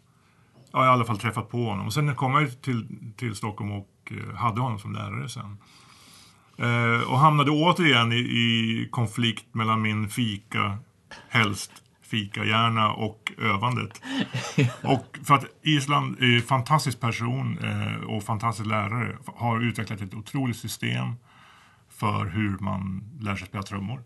ja i alla fall träffat på honom. Och sen kom jag till, till Stockholm och eh, hade honom som lärare sen. Eh, och hamnade återigen i, i konflikt mellan min fika, helst fikahjärna och övandet. och för att Island är en fantastisk person eh, och fantastisk lärare. Har utvecklat ett otroligt system för hur man lär sig spela trummor.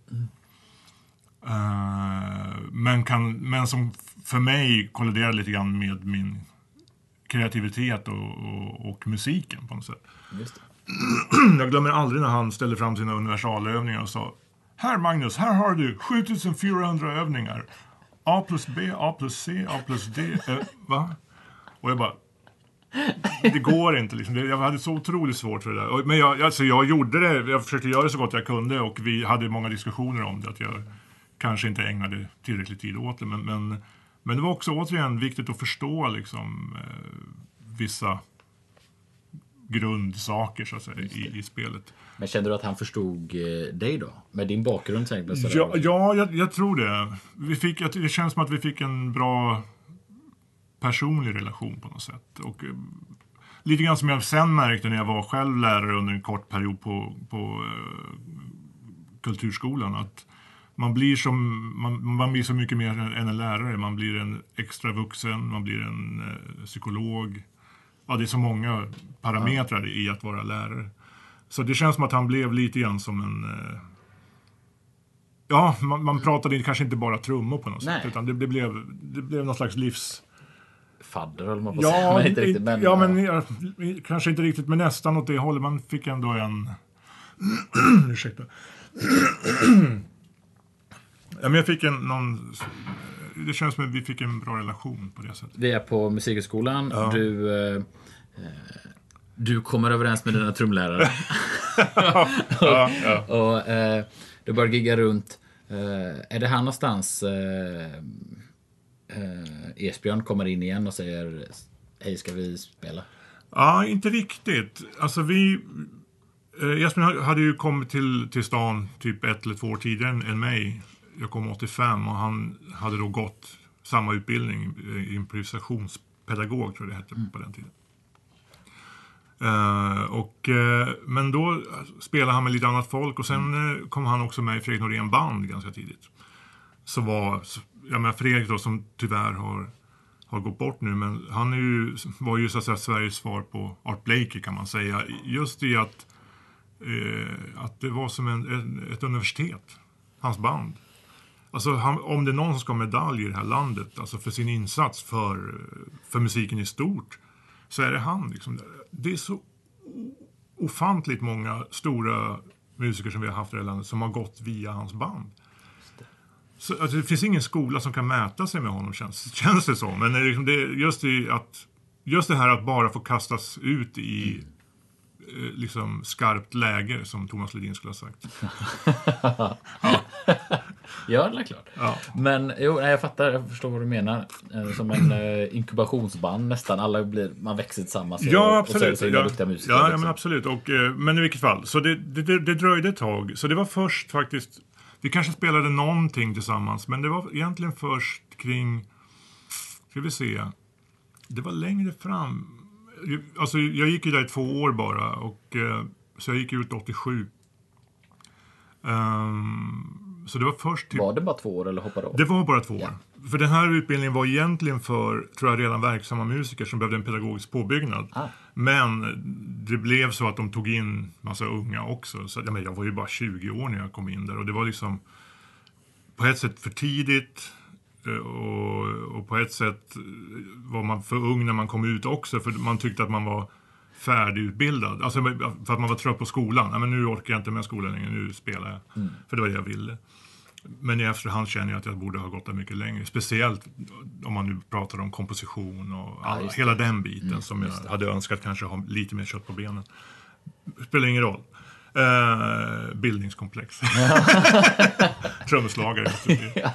Eh, men, kan, men som för mig kolliderar lite grann med min kreativitet och, och, och musiken på något sätt. Jag glömmer aldrig när han ställde fram sina universalövningar och sa Här Magnus, här har du 7400 övningar. A plus B, A plus C, A plus D. Eh, va? Och jag bara... Det går inte liksom. Jag hade så otroligt svårt för det där. Men jag, alltså jag gjorde det. Jag försökte göra det så gott jag kunde och vi hade många diskussioner om det. Att jag kanske inte ägnade tillräckligt tid åt det. Men, men, men det var också återigen viktigt att förstå liksom eh, vissa grundsaker så att säga i, i spelet. Men kände du att han förstod eh, dig då? Med din bakgrund till? Ja, ja jag, jag tror det. Vi fick, jag- det känns som att vi fick en bra personlig relation på något sätt. Och, eh, lite grann som jag sen märkte när jag var själv lärare under en kort period på, på eh, kulturskolan. Att man blir, som, man, man blir så mycket mer än en lärare. Man blir en extra vuxen, man blir en eh, psykolog. Ja, det är så många parametrar i att vara lärare. Så det känns som att han blev lite grann som en... Eh, ja, man, man pratade kanske inte bara trummor på något Nej. sätt. Utan det, det, blev, det blev någon slags livs... Fadder höll man på att säga. Ja, Men inte riktigt. Men, ja, men ja, kanske inte riktigt, men nästan åt det hållet. Man fick ändå en... Ursäkta. ja, men jag fick en någon... Det känns som att vi fick en bra relation på det sättet. Vi är på Musikhögskolan. Du, eh, eh, du kommer överens med dina trumlärare. ja, ja. och eh, du börjar gigga runt. Eh, är det här någonstans eh, eh, Esbjörn kommer in igen och säger Hej, ska vi spela? Ja, inte riktigt. Alltså vi... Eh, ha- hade ju kommit till, till stan typ ett eller två år tidigare än, än mig. Jag kom 85 och han hade då gått samma utbildning, eh, improvisationspedagog tror jag det hette på den tiden. Eh, och, eh, men då spelade han med lite annat folk och sen eh, kom han också med i Fredrik Norén band ganska tidigt. Så var, jag menar Fredrik då som tyvärr har, har gått bort nu, men han är ju, var ju så att säga Sveriges svar på Art Blakey kan man säga. Just i att, eh, att det var som en, en, ett universitet, hans band. Alltså han, om det är någon som ska ha medalj i det här landet, alltså för sin insats för, för musiken i stort, så är det han. Liksom. Det är så ofantligt många stora musiker som vi har haft i det här landet som har gått via hans band. Så, alltså, det finns ingen skola som kan mäta sig med honom känns, känns det som. Men det just, liksom det, just, att, just det här att bara få kastas ut i liksom skarpt läge som Thomas Ledin skulle ha sagt. Ja, det är klart. Ja. Men jo, jag fattar, jag förstår vad du menar. Eh, Som en eh, inkubationsband nästan. Alla blir, man växer tillsammans. Ja, Och så är det absolut. så himla ja, duktiga musiker. ja, ja, liksom. men absolut. Och, eh, men i vilket fall, så det, det, det, det dröjde ett tag. Så det var först faktiskt, vi kanske spelade någonting tillsammans, men det var egentligen först kring, ska vi se, det var längre fram. Alltså jag gick ju där i två år bara, och, eh, så jag gick ut 87. Ehm, så det var först typ Var det bara två år eller hoppade av? det var bara två år. Ja. För den här utbildningen var egentligen för, tror jag, redan verksamma musiker som behövde en pedagogisk påbyggnad. Ah. Men det blev så att de tog in massa unga också. Så, ja, men jag var ju bara 20 år när jag kom in där och det var liksom på ett sätt för tidigt och, och på ett sätt var man för ung när man kom ut också för man tyckte att man var färdigutbildad. Alltså för att man var trött på skolan. Nej, men nu orkar jag inte med skolan längre, nu spelar jag. För det var det jag ville. Men i efterhand känner jag att jag borde ha gått där mycket längre. Speciellt om man nu pratar om komposition och all, det. hela den biten Mm, som jag hade önskat kanske ha lite mer kött på benen. Spelar ingen roll. Eh, bildningskomplex. Trumslagare. Ja.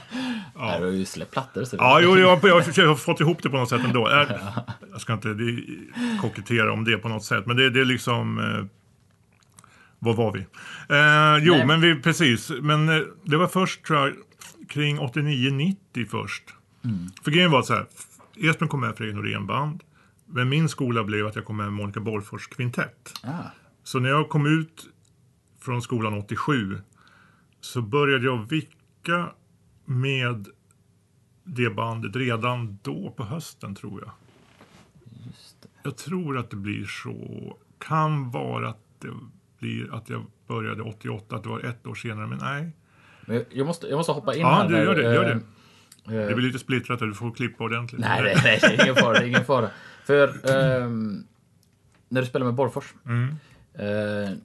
Nej, du har ju släppt plattor. Så Ja, jo, jag, jag, jag har fått ihop det på något sätt ändå. Jag, jag ska inte det, kokettera om det på något sätt, men det, det är liksom... Eh, Var var vi? Eh, jo, Nej. men vi, precis. Men eh, det var först, tror jag, kring 89-90 först. För grejen var så här. Esbjörn kom med Fredrik Norén band. Men min skola blev att jag kom med Monica Borgfors kvintett. Ah, Så när jag kom ut från skolan 87 så började jag vicka med det bandet redan då på hösten tror jag. Jag tror att det blir så. Kan vara att det blir att jag började 88, att det var ett år senare, men nej. men jag, måste, jag måste hoppa in Ja, här. du när, gör det, gör det. Det blir lite splittrat och du får klippa ordentligt. Nej, nej, nej, ingen fara. Ingen fara. För ehm, när du spelar med Borgfors. Mm. Eh,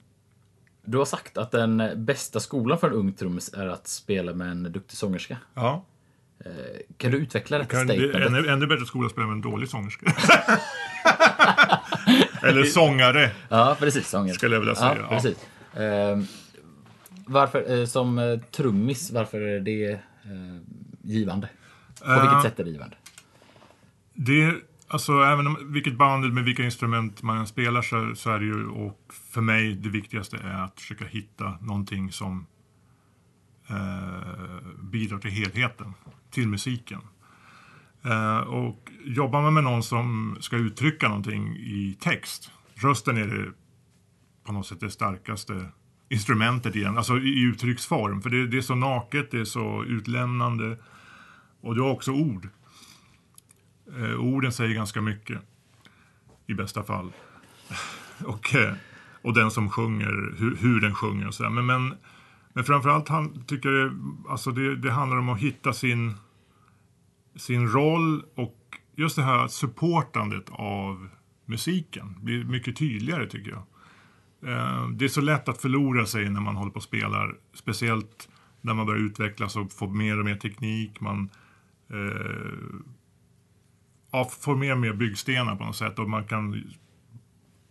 du har sagt att den bästa skolan för en ung trummis är att spela med en duktig sångerska. Ja, Eh, kan du utveckla det är statementet? ännu, ännu bättre skola att spela med en dålig sångerska. Eller sångare. Ja, precis. Sångerska. Skulle jag vilja säga, Ja, ja. precis. Ehm, varför, eh, som eh, trummis, varför är det eh, givande? På Eh, vilket sätt är det givande? Det, alltså även om vilket band eller med vilka instrument man än spelar så, så är det ju, och för mig det viktigaste är att försöka hitta någonting som eh, bidrar till helheten, till musiken. Eh, och jobbar man med någon som ska uttrycka någonting i text, rösten är det på något sätt det starkaste instrumentet igen, alltså i uttrycksform. För det, det är så naket, det är så utlämnande och du har också ord. Eh, orden säger ganska mycket. I bästa fall. och, eh, och den som sjunger, hur, hur den sjunger och sådär. Men, men, men framförallt han, tycker jag alltså det, det handlar om att hitta sin, sin roll och just det här supportandet av musiken blir mycket tydligare tycker jag. Eh, det är så lätt att förlora sig när man håller på och spelar. Speciellt när man börjar utvecklas och får mer och mer teknik. Man eh, ja, får mer och mer byggstenar på något sätt. Och man kan,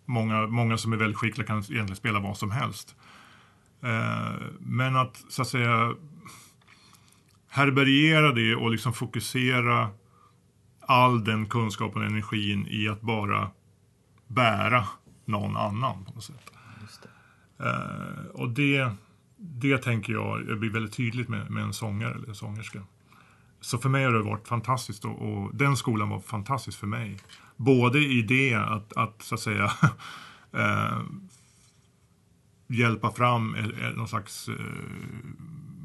många, många som är väldigt skickliga kan egentligen spela vad som helst. Eh, men att så att säga härbärgera det och liksom fokusera all den kunskapen och energin i att bara bära någon annan på något sätt. Det. Eh, och det, det tänker jag blir väldigt tydligt med, med en sångare eller en sångerska. Så för mig har det varit fantastiskt och, och den skolan var fantastisk för mig. Både i det att, att så att säga eh, hjälpa fram eh, eh, någon slags eh,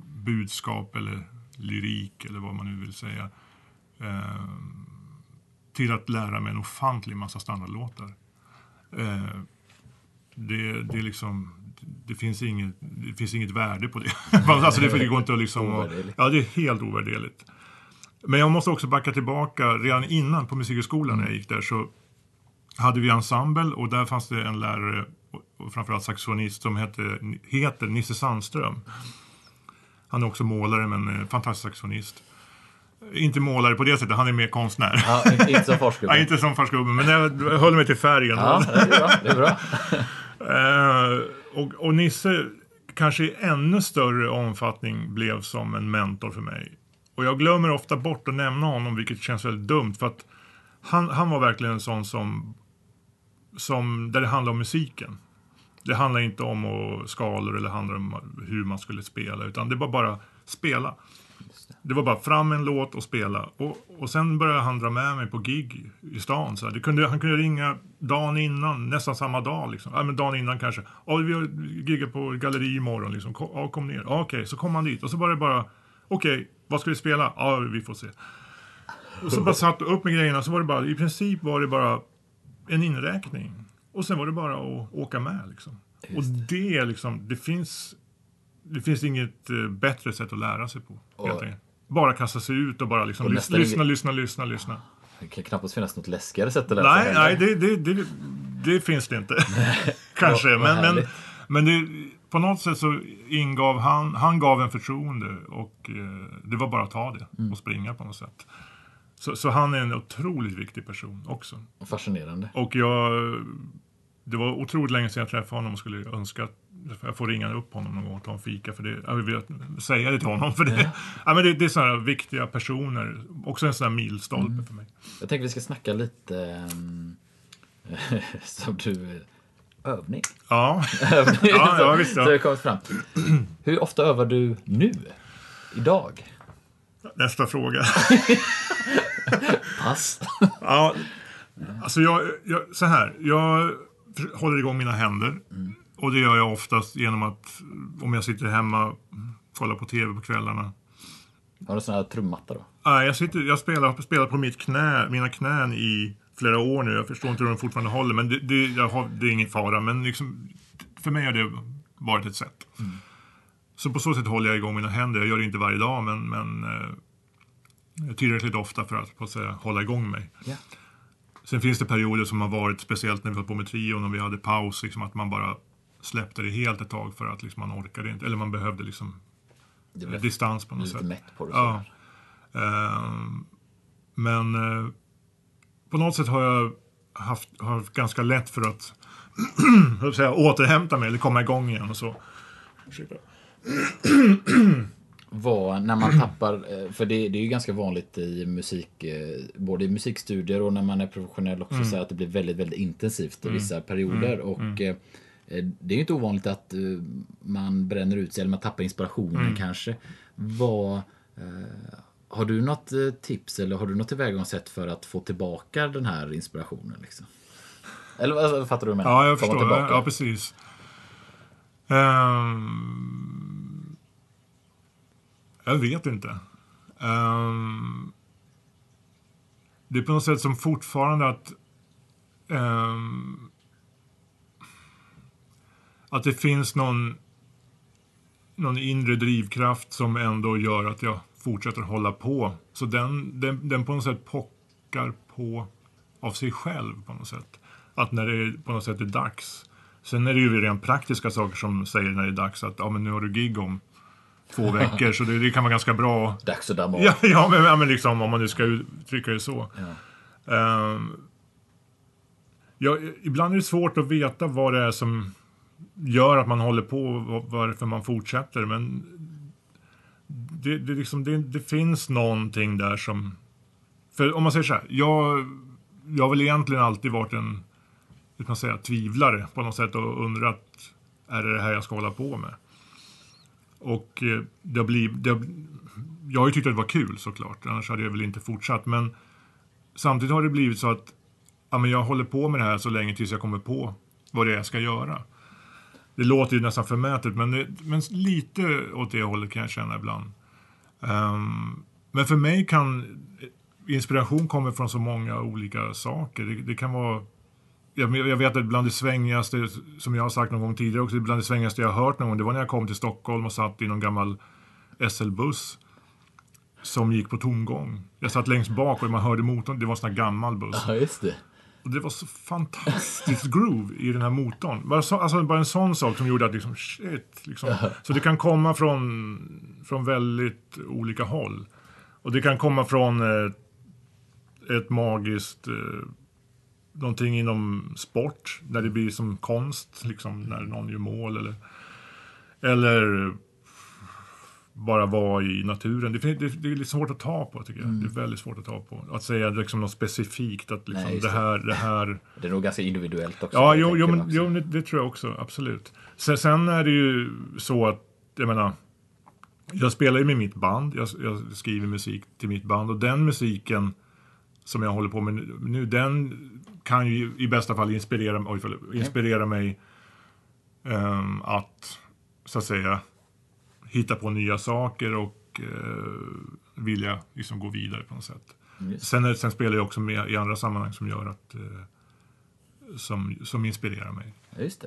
budskap eller lyrik eller vad man nu vill säga. Eh, till att lära mig en ofantlig massa standardlåtar. Eh, det, det, är liksom, det, finns inget, det finns inget värde på det. alltså det, går inte att liksom... Ja, det är helt ovärderligt. Men jag måste också backa tillbaka. Redan innan på musikhögskolan när jag gick där så hade vi ensemble och där fanns det en lärare och- framförallt saxofonist som hette, heter Nisse Sandström. Han är också målare men eh, fantastisk saxofonist. Inte målare på det sättet, han är mer konstnär. Ja, inte- som Ja, forsgubbe. inte som farsgubben, men jag höll mig till färgen. Ja, det är bra. Det är bra. Eh, och, och Nisse kanske i ännu större omfattning blev som en mentor för mig. Och jag glömmer ofta bort att nämna honom, vilket känns väldigt dumt. För att han, han var verkligen en sån som, som, där det handlar om musiken. Det handlar inte om att skalor eller handlar om hur man skulle spela, utan det var bara spela. Det var bara fram en låt och spela. Och, och sen började han dra med mig på gig i stan. Så här. Det kunde, han kunde ringa dagen innan, nästan samma dag. Liksom. Ja, men dagen innan kanske. Ja, vi giggat på galleri imorgon. Liksom. Ja, kom ner. Ja, okej, så kom han dit. Och så var det bara, okej, vad ska vi spela? Ja, vi får se. Och så bara satt upp med grejerna. Så var det bara, i princip var det bara en inräkning. Och sen var det bara att åka med. Liksom. Och det är liksom, det finns, det finns inget eh, bättre sätt att lära sig på. Och-. Bara kasta sig ut och bara liksom Och lyssna, inget- lyssna, lyssna, lyssna. Det kan knappast finnas något läskigare sätt att lära sig Nej, nej det, det, det, det finns det inte. Kanske, men, men, men det, på något sätt så ingav han, han gav en förtroende och eh, det var bara att ta det Mm. och springa på något sätt. Så, så han är en otroligt viktig person också. Fascinerande. Och jag, det var otroligt länge sedan jag träffade honom och skulle önska att jag får ringa upp honom någon gång och ta en fika. För det, jag vill säga det till honom. För det, ja. men det, det är sådana viktiga personer. Också en sån här milstolpe Mm. för mig. Jag tänkte vi ska snacka lite, ehm, som du övning. Ja, Övning, Ja, ja, visst, ja. så det kommit fram. Hur ofta övar du nu? Idag? nästa fråga. Pass. Ja, alltså jag, jag, så här, jag håller igång mina händer. Och det gör jag oftast genom att om jag sitter hemma, kollar på tv på kvällarna. Har du sån här trummatta då? Nej, jag, sitter, jag spelar, spelar på mitt knä, mina knän i flera år nu. Jag förstår inte hur de fortfarande håller, men det, det, jag har, det är ingen fara. Men liksom, för mig har det varit ett sätt. Så på så sätt håller jag igång mina händer. Jag gör det inte varje dag, men, men eh, tillräckligt ofta för att, att säga, hålla igång mig. Ja. Sen finns det perioder som har varit, speciellt när vi var på med trion och vi hade paus, liksom, att man bara släppte det helt ett tag för att liksom, man orkade inte. Eller man behövde liksom, distans på något lite sätt. mätt på det. Ja. Ehm, men eh, på något sätt har jag haft, haft ganska lätt för att, säga, återhämta mig eller komma igång igen och så. Ursäkta. Vad, när man tappar, eh, för det, det är ju ganska vanligt i musik, eh, både i musikstudier och när man är professionell också, Mm. så att det blir väldigt, väldigt intensivt i vissa perioder. Och Mm. eh, det är ju inte ovanligt att man bränner ut sig eller man tappar inspirationen Mm. kanske. Vad, har du något eh, tips eller har du något tillvägagångssätt för att få tillbaka den här inspirationen? Liksom? Eller alltså, fattar du vad jag menar? Ja, jag Komma förstår. tillbaka. Ja, precis. Ehm, jag vet inte. Ehm, det är på något sätt som fortfarande att ehm, att det finns någon någon inre drivkraft som ändå gör att jag fortsätter hålla på. Så den, den, den på något sätt pockar på av sig själv på något sätt. Att när det på något sätt är dags. Sen är det ju rent praktiska saker som säger när det är dags att ja, men nu har du gig om två veckor så det, det kan vara ganska bra. Dags att damma av. Ja, ja, men, ja men liksom om man nu ska uttrycka det så. Ja. Ehm, ja, ibland är det svårt att veta vad det är som gör att man håller på och va- varför man fortsätter. Men det, det, liksom, det, det finns någonting där som... För om man säger så här, jag, jag har väl egentligen alltid varit en hur man säga, tvivlare på något sätt och undrat är det det här jag ska hålla på med? Och eh, det har blivit, det har, jag har ju tyckt att det var kul såklart, annars hade jag väl inte fortsatt. Men samtidigt har det blivit så att ja, men jag håller på med det här så länge tills jag kommer på vad det är jag ska göra. Det låter ju nästan förmätet, men, det, men lite åt det hållet kan jag känna ibland. Um, men för mig kan eh, inspiration komma från så många olika saker. Det, det kan vara jag, jag vet att bland det svängigaste, som jag har sagt någon gång tidigare också, bland det svängigaste jag har hört någon gång, det var när jag kom till Stockholm och satt i någon gammal SL-buss som gick på tomgång. Jag satt längst bak och man hörde motorn, det var en sån här gammal buss. ja, just det. Det var så fantastiskt groove i den här motorn. Bara, så, alltså, bara en sån sak som gjorde att liksom, shit. Liksom. Så det kan komma från, från väldigt olika håll. Och det kan komma från eh, ett magiskt, eh, någonting inom sport, där det blir som konst, liksom när någon gör mål eller, eller bara vara i naturen. Det, det, det är lite svårt att ta på tycker jag. Det är väldigt svårt att ta på. Att säga liksom något specifikt, att liksom, Nej, det, här, det här Det är nog ganska individuellt också. Ja, jo, jo, men, jo det, det tror jag också. Absolut. Sen, sen är det ju så att, jag menar, jag spelar ju med mitt band. Jag, jag skriver musik till mitt band och den musiken som jag håller på med nu- den kan ju i bästa fall inspirera, oj, förlåt, inspirera mig ehm, att, så att säga, hitta på nya saker och uh, vilja liksom gå vidare på något sätt. Just. Sen, är- sen spelar jag också med i andra sammanhang som gör att eh, som, som inspirerar mig. Just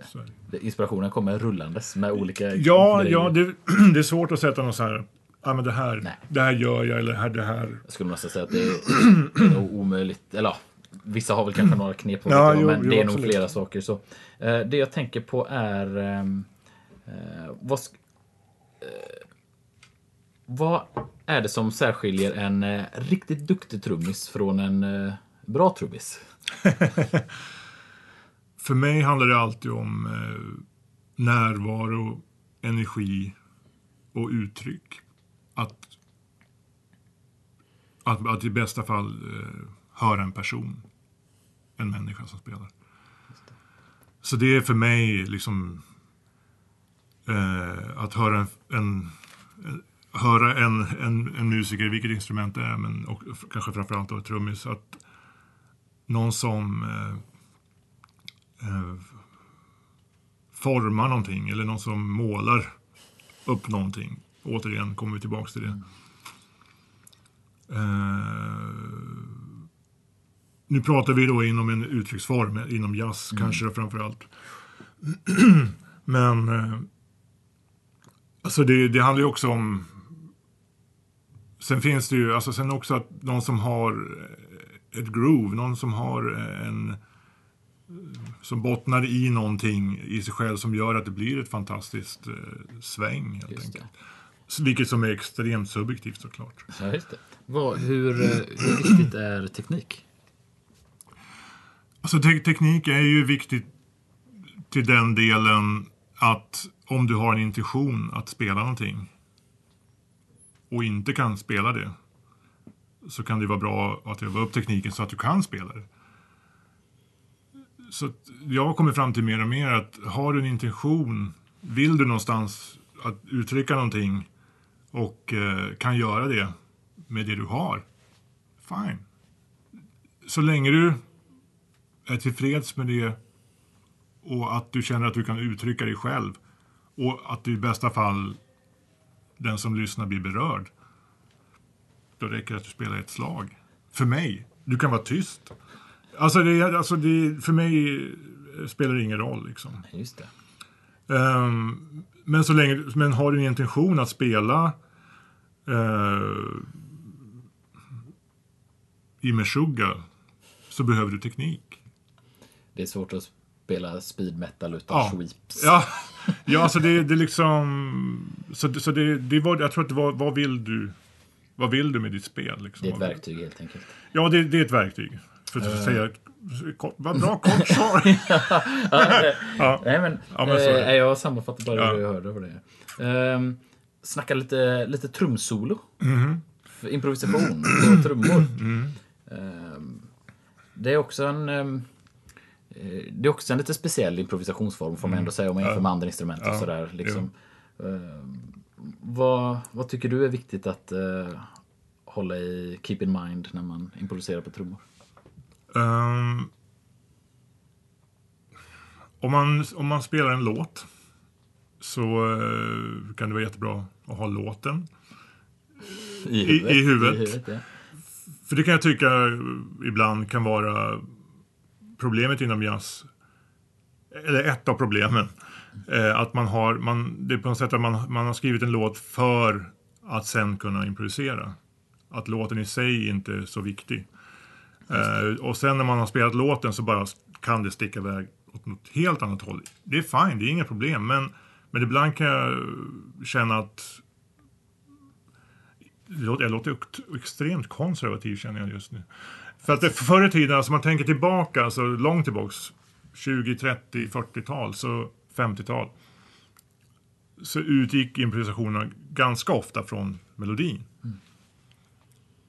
det. Inspirationen kommer rullandes med olika Ja, grejer. ja det, det är svårt att sätta någon så här, ja men det här, Nej. det här gör jag eller det här, det här. Jag skulle nästan säga att det är, nog omöjligt. Eller ja, vissa har väl kanske några knep på Ja, jo, men jo, det är nog absolut. flera saker. Så, eh, det jag tänker på är... ehm, eh, vad, eh, vad är det som särskiljer en eh, riktigt duktig trummis från en eh, bra trummis? För mig handlar det alltid om eh, närvaro, energi och uttryck. Att, att, att i bästa fall eh, höra en person, en människa som spelar. Så det är för mig liksom eh, att höra en, en, höra en, en, en musiker, vilket instrument det är, men och, kanske framförallt då trummis, att någon som eh, eh, formar någonting eller någon som målar upp någonting. Återigen kommer vi tillbaks till det. Eh, nu pratar vi då inom en uttrycksform, inom jazz kanske då framför allt. Men eh, alltså det, det handlar ju också om Sen finns det ju, alltså sen också att någon som har ett groove, någon som har en som bottnar i någonting i sig själv som gör att det blir ett fantastiskt eh, sväng helt Just enkelt. Så, Vilket som är extremt subjektivt såklart. Ja, just det. Vad, hur, eh, hur viktigt är teknik? Alltså te teknik är ju viktigt till den delen att om du har en intention att spela någonting och inte kan spela det så kan det vara bra att öva upp tekniken så att du kan spela det. Så jag har kommit fram till mer och mer att har du en intention, vill du någonstans att uttrycka någonting och eh, kan göra det med det du har, fine. Så länge du är tillfreds med det och att du känner att du kan uttrycka dig själv och att i bästa fall den som lyssnar blir berörd. Då räcker det att du spelar ett slag. För mig. Du kan vara tyst. Alltså, det, alltså det, för mig spelar det ingen roll. Liksom. Just det. Um, men, så länge, men har du en intention att spela uh, i Meshuggah så behöver du teknik. Det är svårt att spela speed metal utan Ja. sweeps. Ja, ja alltså det, det liksom... Så, så det, det var, jag tror att det var, vad vill du? Vad vill du med ditt spel? Liksom? Det är ett verktyg helt enkelt. Ja, det, det är ett verktyg. För att Eh. säga... Kort, vad bra kort svar. ja. Nej men, Ja, men så är det. eh, jag sammanfattar bara Ja. det jag hörde av det. Um, snacka lite, lite trumsolo. För improvisation på trummor. Mm. Ehm, det är också en... eh, det är också en lite speciell improvisationsform får man ändå säga om man jämför med andra instrument och Mm. Sådär. Liksom. Ehm, vad, vad tycker du är viktigt att eh, hålla i keep in mind när man improviserar på trummor? Ehm, om, man, om man spelar en låt så eh, kan det vara jättebra att ha låten. I i huvudet. I huvudet ja. För det kan jag tycka ibland kan vara problemet inom jazz. Eller ett av problemen. Eh, att man har, man, det är på något sätt att man, man har skrivit en låt för att sen kunna improvisera. Att låten i sig inte är så viktig. Eh, och sen när man har spelat låten så bara kan det sticka iväg åt något helt annat håll. Det är fine, det är inga problem. Men, men ibland kan jag känna att jag låter extremt konservativ känner jag just nu. För att förr i tiden, alltså man tänker tillbaka, alltså långt tillbaks, 20, 30, 40-tal, så 50-tal. Så utgick improvisationerna ganska ofta från melodin.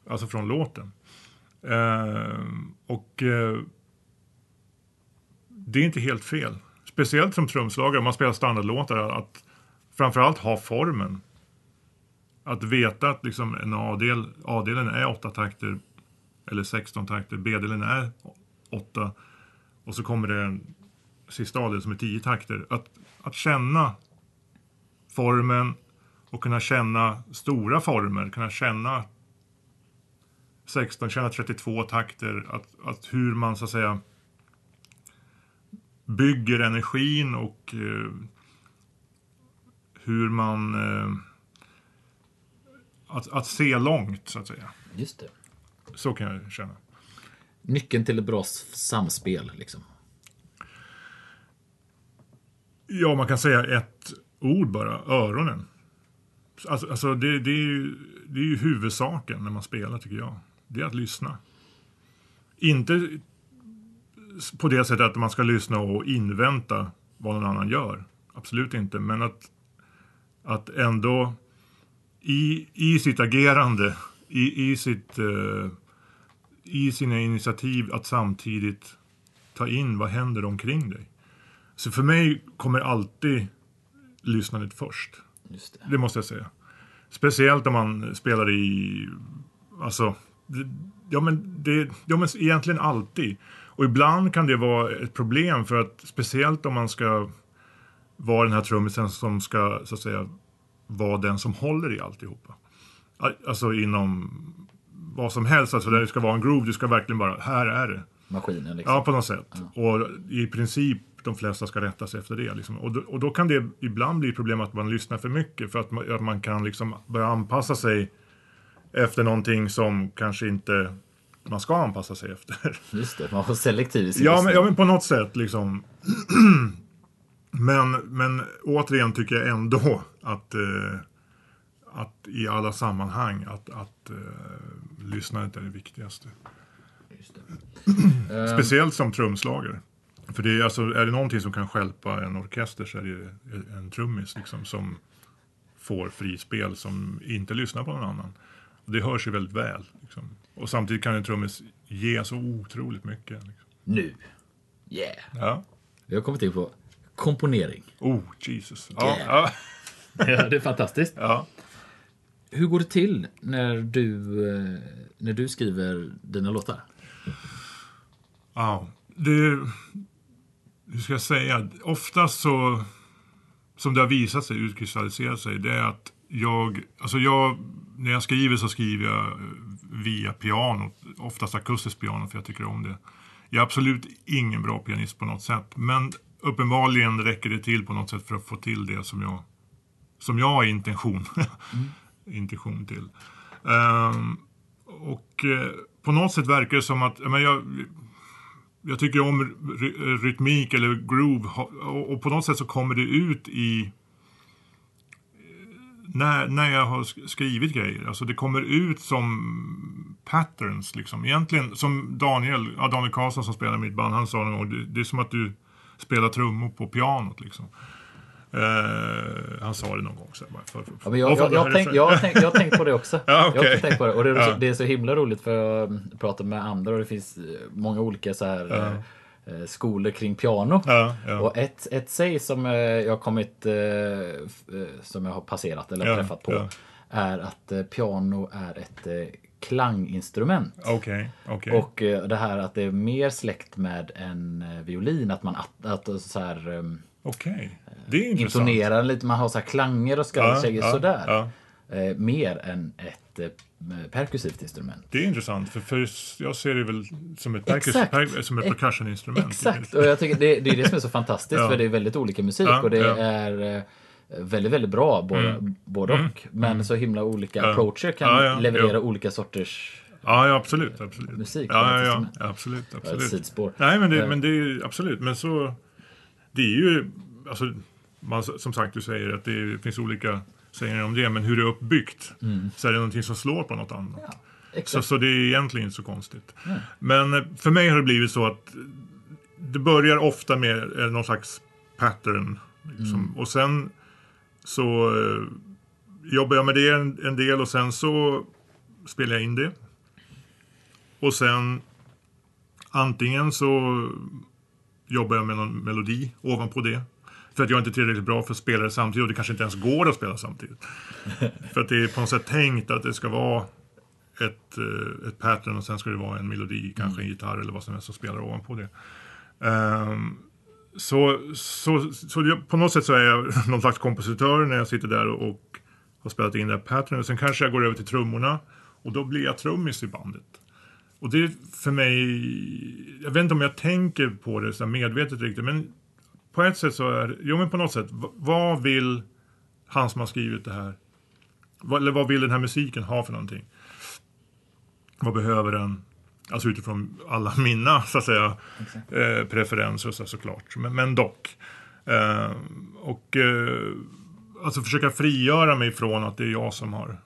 Alltså från låten. Eh, och eh, det är inte helt fel. Speciellt som trumslagare, om man spelar standardlåtar, att framförallt ha formen. Att veta att liksom en A-del, A-delen är åtta takter eller 16 takter, B-delen är 8, och så kommer det en sista A-del som är 10 takter. Att, att känna formen och kunna känna stora former, kunna känna 16, känna 32 takter, att, att hur man så att säga bygger energin och eh, hur man eh, att, att se långt så att säga. Just det. Så kan jag känna. Nyckeln till ett bra samspel liksom. Ja, man kan säga ett ord bara, öronen. Alltså, alltså det, det, är ju, det är ju huvudsaken när man spelar tycker jag. Det är att lyssna. Inte på det sättet att man ska lyssna och invänta vad någon annan gör. Absolut inte. Men att, att ändå i, i sitt agerande, i, i, sitt, eh, i sina initiativ att samtidigt ta in vad händer omkring dig. Så för mig kommer alltid lyssnandet först. Just det. Det måste jag säga. Speciellt om man spelar i... Alltså... det- Ja men, det, ja men egentligen alltid. Och ibland kan det vara ett problem för att speciellt om man ska vara den här trummisen som ska så att säga vara den som håller i alltihopa. Al- Alltså inom vad som helst. Alltså det ska vara en groove. Du ska verkligen bara, här är det. Maskinen liksom. Ja, på något sätt. Och i princip de flesta ska rätta sig efter det. Liksom. Och, då, och då kan det ibland bli problem att man lyssnar för mycket för att man, att man kan liksom börja anpassa sig efter någonting som kanske inte man ska anpassa sig efter. Just det, man var selektiv i sin ja, men, ja, men på något sätt liksom. men, men återigen tycker jag ändå att, eh, att i alla sammanhang att, att eh, lyssnandet är det viktigaste. Just det. Ehm, Speciellt som trumslagare. För det är, alltså, är det någonting som kan stjälpa en orkester så är det en trummis liksom, som får frispel som inte lyssnar på någon annan. Och det hörs ju väldigt väl. Liksom. Och samtidigt kan en trummis ge så otroligt mycket. Liksom. Nu. Yeah. Ja. Vi har kommit in på komponering. Oh, Jesus. Ja, Yeah. ja, Ja, det är fantastiskt. ja. Hur går det till när du, eh, när du skriver dina låtar? ja. Det, hur ska jag säga? Oftast så, som det har visat sig, utkristalliserat sig, det är att jag, alltså jag, när jag skriver så skriver jag eh, via piano, oftast akustiskt piano för jag tycker om det. Jag är absolut ingen bra pianist på något sätt, men uppenbarligen räcker det till på något sätt för att få till det som jag, som jag har intention, intuition till. Um, och eh, på något sätt verkar det som att, men jag, jag tycker om ry- rytmik eller groove och och på något sätt så kommer det ut i eh, när, när jag har skrivit grejer. Alltså det kommer ut som patterns liksom. Egentligen som Daniel, ja, Daniel Karlsson som spelar i mitt band, han sa någon gång, det, det är som att du spelar trummor på pianot liksom. Eh, han sa det någon gång. Så bara, för, för, Ja, men jag, för- jag, jag, tänk, jag, har tänkt, jag har tänkt på det också. Ja, Jag har tänkt på det. Och det är, så, Ja. det är så himla roligt för jag pratar med andra och det finns eh, många olika så här eh, eh, skolor kring piano. Ja, ja. Och ett, ett säg som jag har kommit, eh, som jag har passerat eller Ja, träffat på, ja. är att eh, piano är ett klanginstrument. Okej, okej. Och det här att det är mer släkt med en violin, att man att, att så här, Okej, det är intressant. intonerar lite, man har så klanger och ska Ja, sådär. ja. Eh, mer än ett eh, perkussivt instrument. Det är intressant, för, för jag ser det väl som ett, Exakt. per, som ett Ex- percussioninstrument. Exakt, och jag tycker det, det är det som är så fantastiskt Ja. för det är väldigt olika musik och det. Mm. är eh, väldigt, väldigt bra både, både och. Men så himla olika approacher kan leverera olika sorters Ja, ja absolut. absolut. Musik på ja, ja, ja, instrument. absolut. ett absolut. sidospår. Nej, men det, Eh. men det är absolut. Men så... Det är ju... Alltså, man, som sagt, du säger att det finns olika sägningar om det. Men hur det är uppbyggt så är det någonting som slår på något annat. Så, Exakt. så det är egentligen inte så konstigt. Men eh, för mig har det blivit så att det börjar ofta med eh, någon slags pattern. Liksom. Och sen så eh, jobbar jag med det en, en del och sen så spelar jag in det. Och sen antingen så jobbar jag med någon melodi ovanpå det. För att jag är inte tillräckligt bra för att spela det samtidigt och det kanske inte ens går att spela samtidigt. för att det är på något sätt tänkt att det ska vara ett, eh, ett pattern och sen ska det vara en melodi, kanske en gitarr eller vad som helst som spelar ovanpå det. Ehm, så, så, så jag, på något sätt så är jag någon slags kompositör när jag sitter där och, och har spelat in det här patternet. Sen kanske jag går över till trummorna och då blir jag trummis i bandet. Och det är för mig, jag vet inte om jag tänker på det så medvetet riktigt, men på ett sätt så är jo men på något sätt, vad vill han som har skrivit det här, vad, eller vad vill den här musiken ha för någonting? Vad behöver den? Alltså utifrån alla mina, så att säga, eh, preferenser så, såklart. Men, men dock. Eh, och eh, alltså försöka frigöra mig från att det är jag som har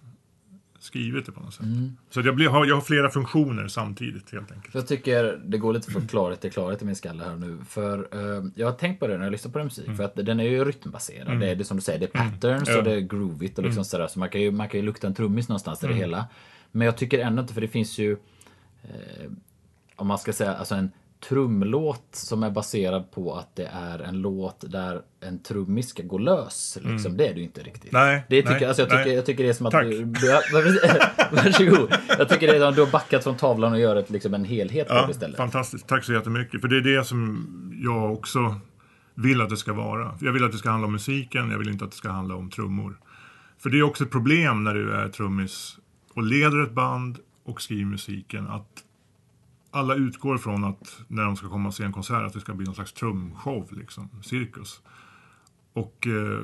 skrivit det på något sätt. Så att jag, blir, har, jag har flera funktioner samtidigt helt enkelt. Jag tycker det går lite från klarhet till klarhet i min skalle här nu. För eh, jag har tänkt på det när jag lyssnar på musik. För att den är ju rytmbaserad. Det är det som du säger, det är patterns Ja. och det är groovigt och liksom sådär. Så man kan, ju, man kan ju lukta en trummis någonstans i det hela. Men jag tycker ändå inte, för det finns ju eh, om man ska säga, alltså en trumlåt som är baserad på att det är en låt där en trummis ska gå lös. Liksom. Det är det ju inte riktigt. Mm. Nej, det tycker, nej, alltså, jag, tycker, nej. jag tycker det är som att Tack. du... du varsågod. Jag tycker det är som att du har backat från tavlan och gör ett, liksom, en helhet på det Ja, istället. fantastiskt. Tack så jättemycket. För det är det som jag också vill att det ska vara. Jag vill att det ska handla om musiken, jag vill inte att det ska handla om trummor. För det är också ett problem när du är trummis och leder ett band och skriver musiken att alla utgår från att när de ska komma och se en konsert att det ska bli någon slags trumshow, liksom, cirkus. Och eh,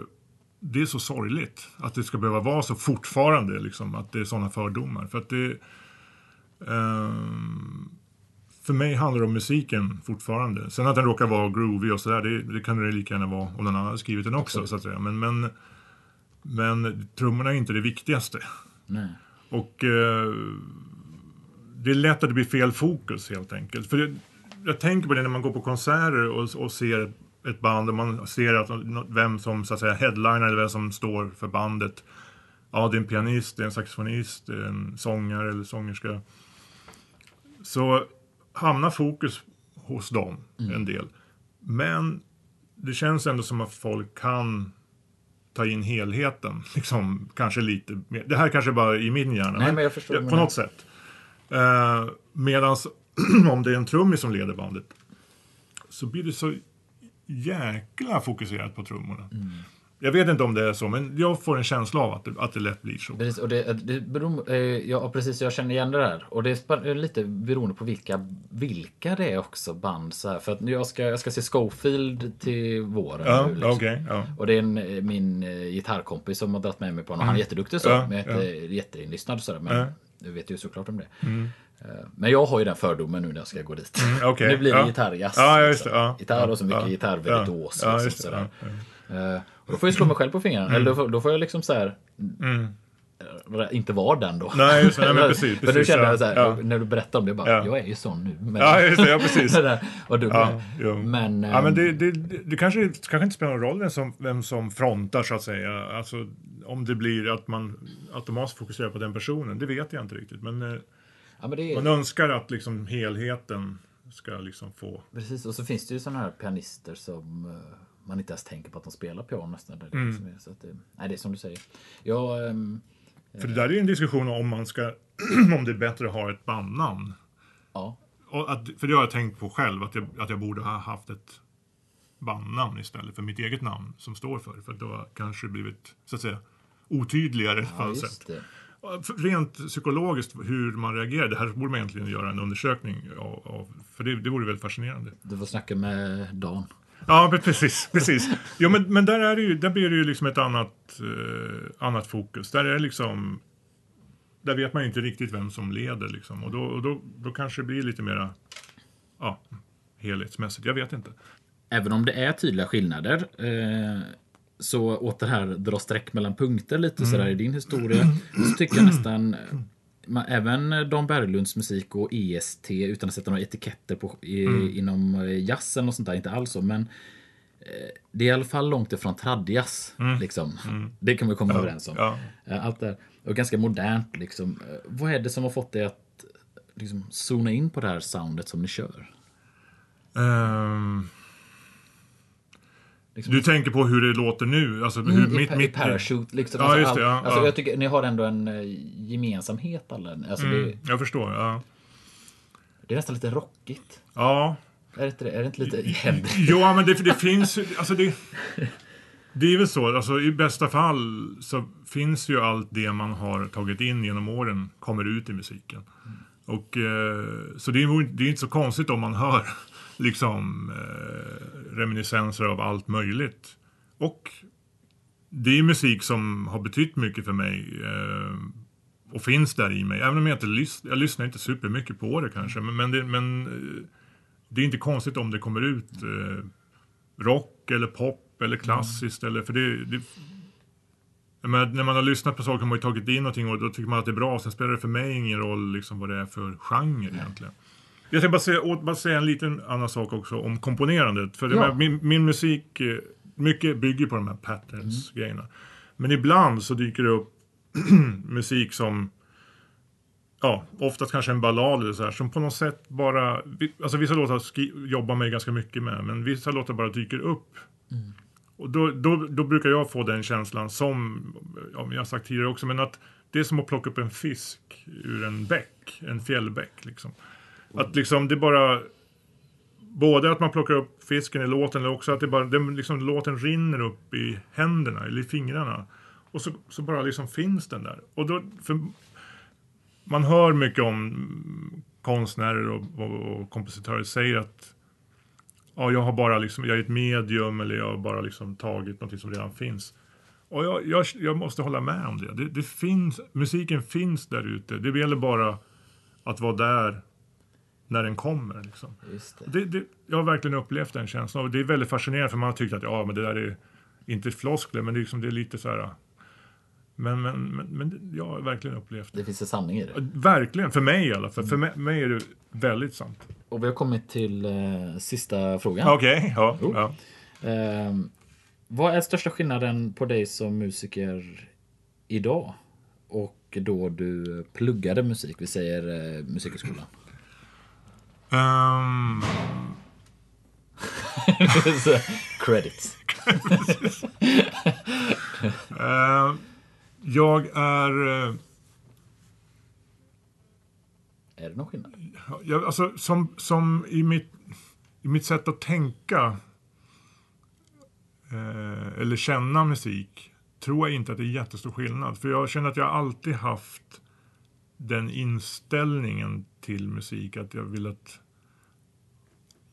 det är så sorgligt att det ska behöva vara så fortfarande, liksom, att det är sådana fördomar. För att det... ehm, för mig handlar det om musiken fortfarande. Sen att den råkar vara groovy och sådär, det, det kan det lika gärna vara om någon annan hade skrivit den också, så att säga. Men, men, men trummorna är inte det viktigaste. Nej. Och eh, det är lätt att det blir fel fokus helt enkelt. För det, jag tänker på det när man går på konserter och, och ser ett band och man ser att vem som så att säga headliner eller vem som står för bandet. Ja, det är en pianist, det är en saxofonist, det är en sångare eller sångerska. Så hamnar fokus hos dem en del. Men det känns ändå som att folk kan ta in helheten. Liksom, kanske lite mer. Det här kanske bara i min hjärna. Nej, men jag förstår På något sätt. Uh, Medan om det är en trummis som leder bandet så blir det så jäkla fokuserat på trummorna. Mm. Jag vet inte om det är så, men jag får en känsla av att det, att det lätt blir så. Precis, och det, det beror, eh, ja, precis, jag känner igen det där. Och det är lite beroende på vilka, vilka det är också band. Så här. För att jag ska, jag ska se Schofield till våren Ja, nu. Liksom. okej. ja. Och det är en, eh, min eh, gitarrkompis som har dragit med mig på den. Och Han är jätteduktig så. Ja, men ja. jätte, jätteinlyssnad så. Men Ja. Du vet ju såklart om det. Eh, Men jag har ju den fördomen nu när jag ska gå dit. okej, nu blir det ja. gitarrjazz. Ja, liksom. ja. Gitarr och så mycket Ja, gitarrvirtuos. ja, liksom, sådär. ja, Eh, och då får jag slå mig själv på fingrarna. Eller då får, då får jag liksom så här eh, inte vara den då. Mm. Nej, just det. Nej, men precis, Men nu kände ja, jag så här, när du berättade om det, bara, Ja. jag är ju sån nu. Men, Ja, just det, ja, precis. där, och du, Ja, men, ja, men ehm, det, det, det, det kanske, kanske inte spelar någon roll vem som, vem som frontar så att säga. Alltså, om det blir att man automatiskt fokuserar på den personen, det vet jag inte riktigt. Men eh, ja, men det är, man önskar att liksom helheten ska liksom få... Precis, och så finns det ju sådana här pianister som eh, man inte ens tänker på att de spelar piano nästan. Där det Mm. liksom är, så att det, nej, det är som du säger. Jag, ehm, För det där är ju en diskussion om man ska, om det är bättre att ha ett bandnamn. ja, att, för det har jag tänkt på själv, att jag, att jag borde ha haft ett bandnamn istället för mitt eget namn som står för. För då kanske det blivit, så att säga, otydligare på ja något sätt. just det. Rent psykologiskt hur man reagerar, det här borde man egentligen göra en undersökning av. av för det, det vore väldigt fascinerande. Du får snacka med Dan. Ja, precis. precis. Jo, men, men där, är det ju, där blir det ju liksom ett annat, eh, annat fokus. Där är liksom... Där vet man inte riktigt vem som leder liksom. Och då, och då, då kanske det blir lite mera ja, helhetsmässigt. Jag vet inte. Även om det är tydliga skillnader eh, så åt det här dra streck mellan punkter lite Mm. sådär i din historia. Så tycker jag nästan eh, man, även Dan Berglunds musik och EST utan att sätta några etiketter på, i, Mm. inom eh, jazzen och sånt där, inte alls så. Men eh, det är i alla fall långt ifrån tradjazz. Liksom. Det kan vi komma överens om. Mm. Ja. Allt det och ganska modernt. Liksom. Vad är det som har fått dig att liksom, zona in på det här soundet som ni kör? Ehm, Liksom, du tänker på hur det låter nu? Alltså, hur, Mm, i, mitt, i mitt, Parachute. Liksom. Ja, alltså, just det, all- ja, alltså, ja. Jag tycker ni har ändå en eh, gemensamhet alla. Alltså, mm, det, jag förstår. Ja. det är nästan lite rockigt. ja. Är det inte, det? Är det inte lite Henry? Ja, men det, det finns alltså det, det är väl så, alltså i bästa fall så finns ju allt det man har tagit in genom åren kommer ut i musiken. Och eh, så det är, ju- det är inte så konstigt om man hör liksom eh, reminiscenser av allt möjligt. Och det är musik som har betytt mycket för mig eh, och finns där i mig. Även om jag inte lyssnar, jag lyssnar inte supermycket på det kanske, men, men, det, men eh, det är inte konstigt om det kommer ut eh, rock eller pop eller klassiskt. Eller, för det, det, jag menar, när man har lyssnat på saker har man ju tagit in någonting och då tycker man att det är bra. Sen spelar det för mig ingen roll liksom, vad det är för genre egentligen. Jag ska bara säga, bara säga en liten annan sak också om komponerandet. För Ja. med, min, min musik, eh, mycket bygger på de här patterns-grejerna. Men ibland så dyker det upp musik som ja, oftast kanske en ballad eller så här, som på något sätt bara, alltså vissa låtar jobbar man ju ganska mycket med, men vissa låtar bara dyker upp. Och då, då, då brukar jag få den känslan som, ja, jag har sagt tidigare också, men att det är som att plocka upp en fisk ur en bäck, en fjällbäck liksom. Att liksom det bara, både att man plockar upp fisken i låten, eller också att det bara, den, liksom, låten rinner upp i händerna, eller i fingrarna. Och så, så bara liksom finns den där. Och då, för man hör mycket om konstnärer och, och, och kompositörer säger att ja, jag har bara liksom, jag är ett medium eller jag har bara liksom tagit något som redan finns. Och jag, jag, jag måste hålla med om det. det. Det finns, musiken finns där ute. Det gäller bara att vara där när den kommer. Liksom. Det. Det, det, jag har verkligen upplevt den känslan. Och det är väldigt fascinerande för man har tyckt att ja, men det där är inte floskler, men det är, liksom, det är lite så här. Men, men, men, men jag har verkligen upplevt det. Det finns en sanning i det. Verkligen, för mig i alla fall. För mig, mig är det väldigt sant. Och vi har kommit till eh, sista frågan. Okej, ja. Jo. ja. Ehm, vad är största skillnaden på dig som musiker idag och då du pluggade musik, vi säger eh, musikhögskolan? Ehm, Så, Credits. eh, jag är... eh, Är det någon skillnad? Jag, alltså, som, som i, mitt, i mitt sätt att tänka eh, eller känna musik tror jag inte att det är jättestor skillnad. För jag känner att jag alltid haft den inställningen till musik att jag vill att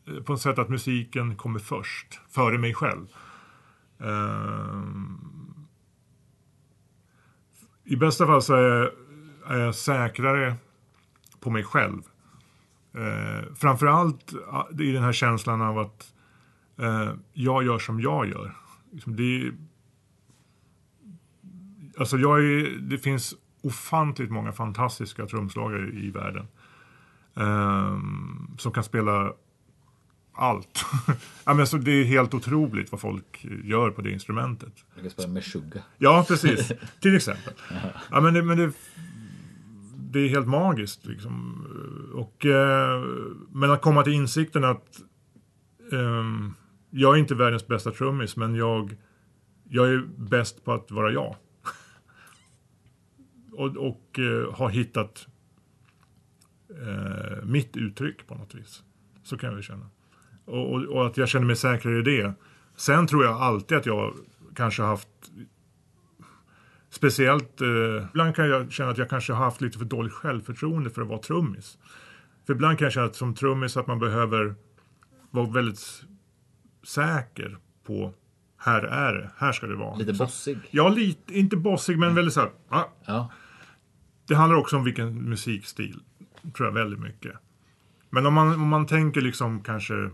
eh, på något sätt att musiken kommer först, före mig själv. Ehm, I bästa fall så är jag, är jag säkrare på mig själv. Uh, framförallt ah, i den här känslan av att uh, jag gör som jag gör. Liksom det, är- alltså jag är, det finns ofantligt många fantastiska trumslagare i världen. Eh, som kan spela allt. ja, men så det är helt otroligt vad folk gör på det instrumentet. Jag kan spela Meshuggah. Ja, precis. Till exempel. Ja, men det, men det, det är helt magiskt. Liksom. Och, eh, men att komma till insikten att ehm, jag är inte världens bästa trummis, men jag, jag är bäst på att vara jag. Och och eh, har hittat eh, mitt uttryck på något vis. Så kan jag väl känna. Och, och, och att jag känner mig säkrare i det. Sen tror jag alltid att jag kanske har haft Speciellt, eh, ibland kan jag känna att jag kanske har haft lite för dåligt självförtroende för att vara trummis. För ibland kan jag känna att som trummis att man behöver vara väldigt säker på här är det, här ska det vara. Lite bossig. Ja, lite, inte bossig men väldigt så här, ah, Ja. Det handlar också om vilken musikstil, tror jag väldigt mycket. Men om man, om man tänker liksom kanske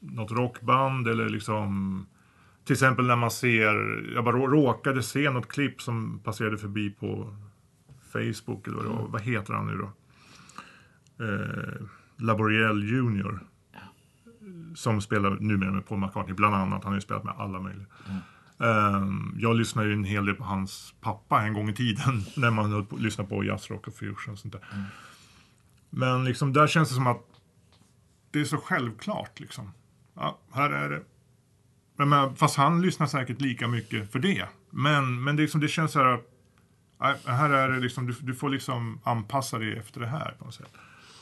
något rockband eller liksom till exempel när man ser, jag bara rå- råkade se något klipp som passerade förbi på Facebook eller vad det var. Vad heter han nu då? Eh, Laboriel Junior. Som spelar numera med Paul McCartney bland annat. Han har ju spelat med alla möjliga. Ehm, jag lyssnade ju en hel del på hans pappa en gång i tiden. När man höll på- lyssnade på jazzrock och fusion och sånt där. Men liksom där känns det som att det är så självklart liksom. Ja, här är det. Men, fast han lyssnar säkert lika mycket för det. Men, men det, liksom, det känns så här. Här är det liksom, du, du får liksom anpassa dig efter det här på något sätt.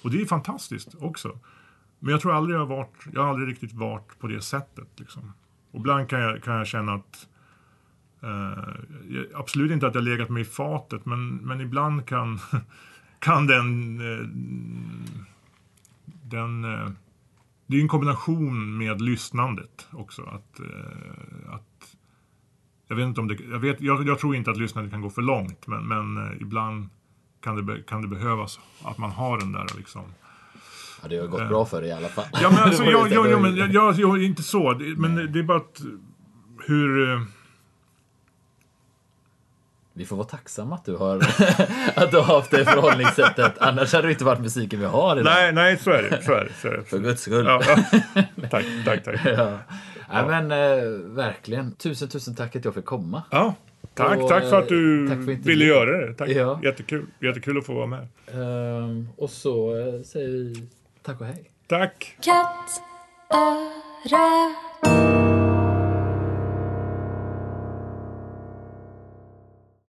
Och det är fantastiskt också. Men jag tror aldrig jag har varit, jag har aldrig riktigt varit på det sättet liksom. Och ibland kan jag, kan jag känna att eh, absolut inte att jag legat mig i fatet, men, men ibland kan, kan den, eh, den eh, det är ju en kombination med lyssnandet också. Att, eh, att, jag, vet inte om det, jag, vet, jag, jag tror inte att lyssnandet kan gå för långt, men, men eh, ibland kan det, kan det behövas att man har den där liksom ja, det har gått bra för dig i alla fall. Ja, men alltså, Det var ja, det ja, jag- ja, men, ja, ja, inte så. Det- Men det är bara att hur... eh, Vi får vara tacksamma att du har, att du har haft det förhållningssättet. Annars hade det inte varit musiken vi har idag. Nej, nej, så är det. Så är det, så är det. För guds skull. Ja, ja. Tack, tack, tack. Ja. Nej, men eh, verkligen. Tusen, tusen tack att jag fick komma. Ja, Tack, Och, tack för att du eh, för ville göra det. Tack. Ja. Jättekul. Jättekul att få vara med. Ehm, och så eh, säger vi tack och hej. Tack! Katt, öra,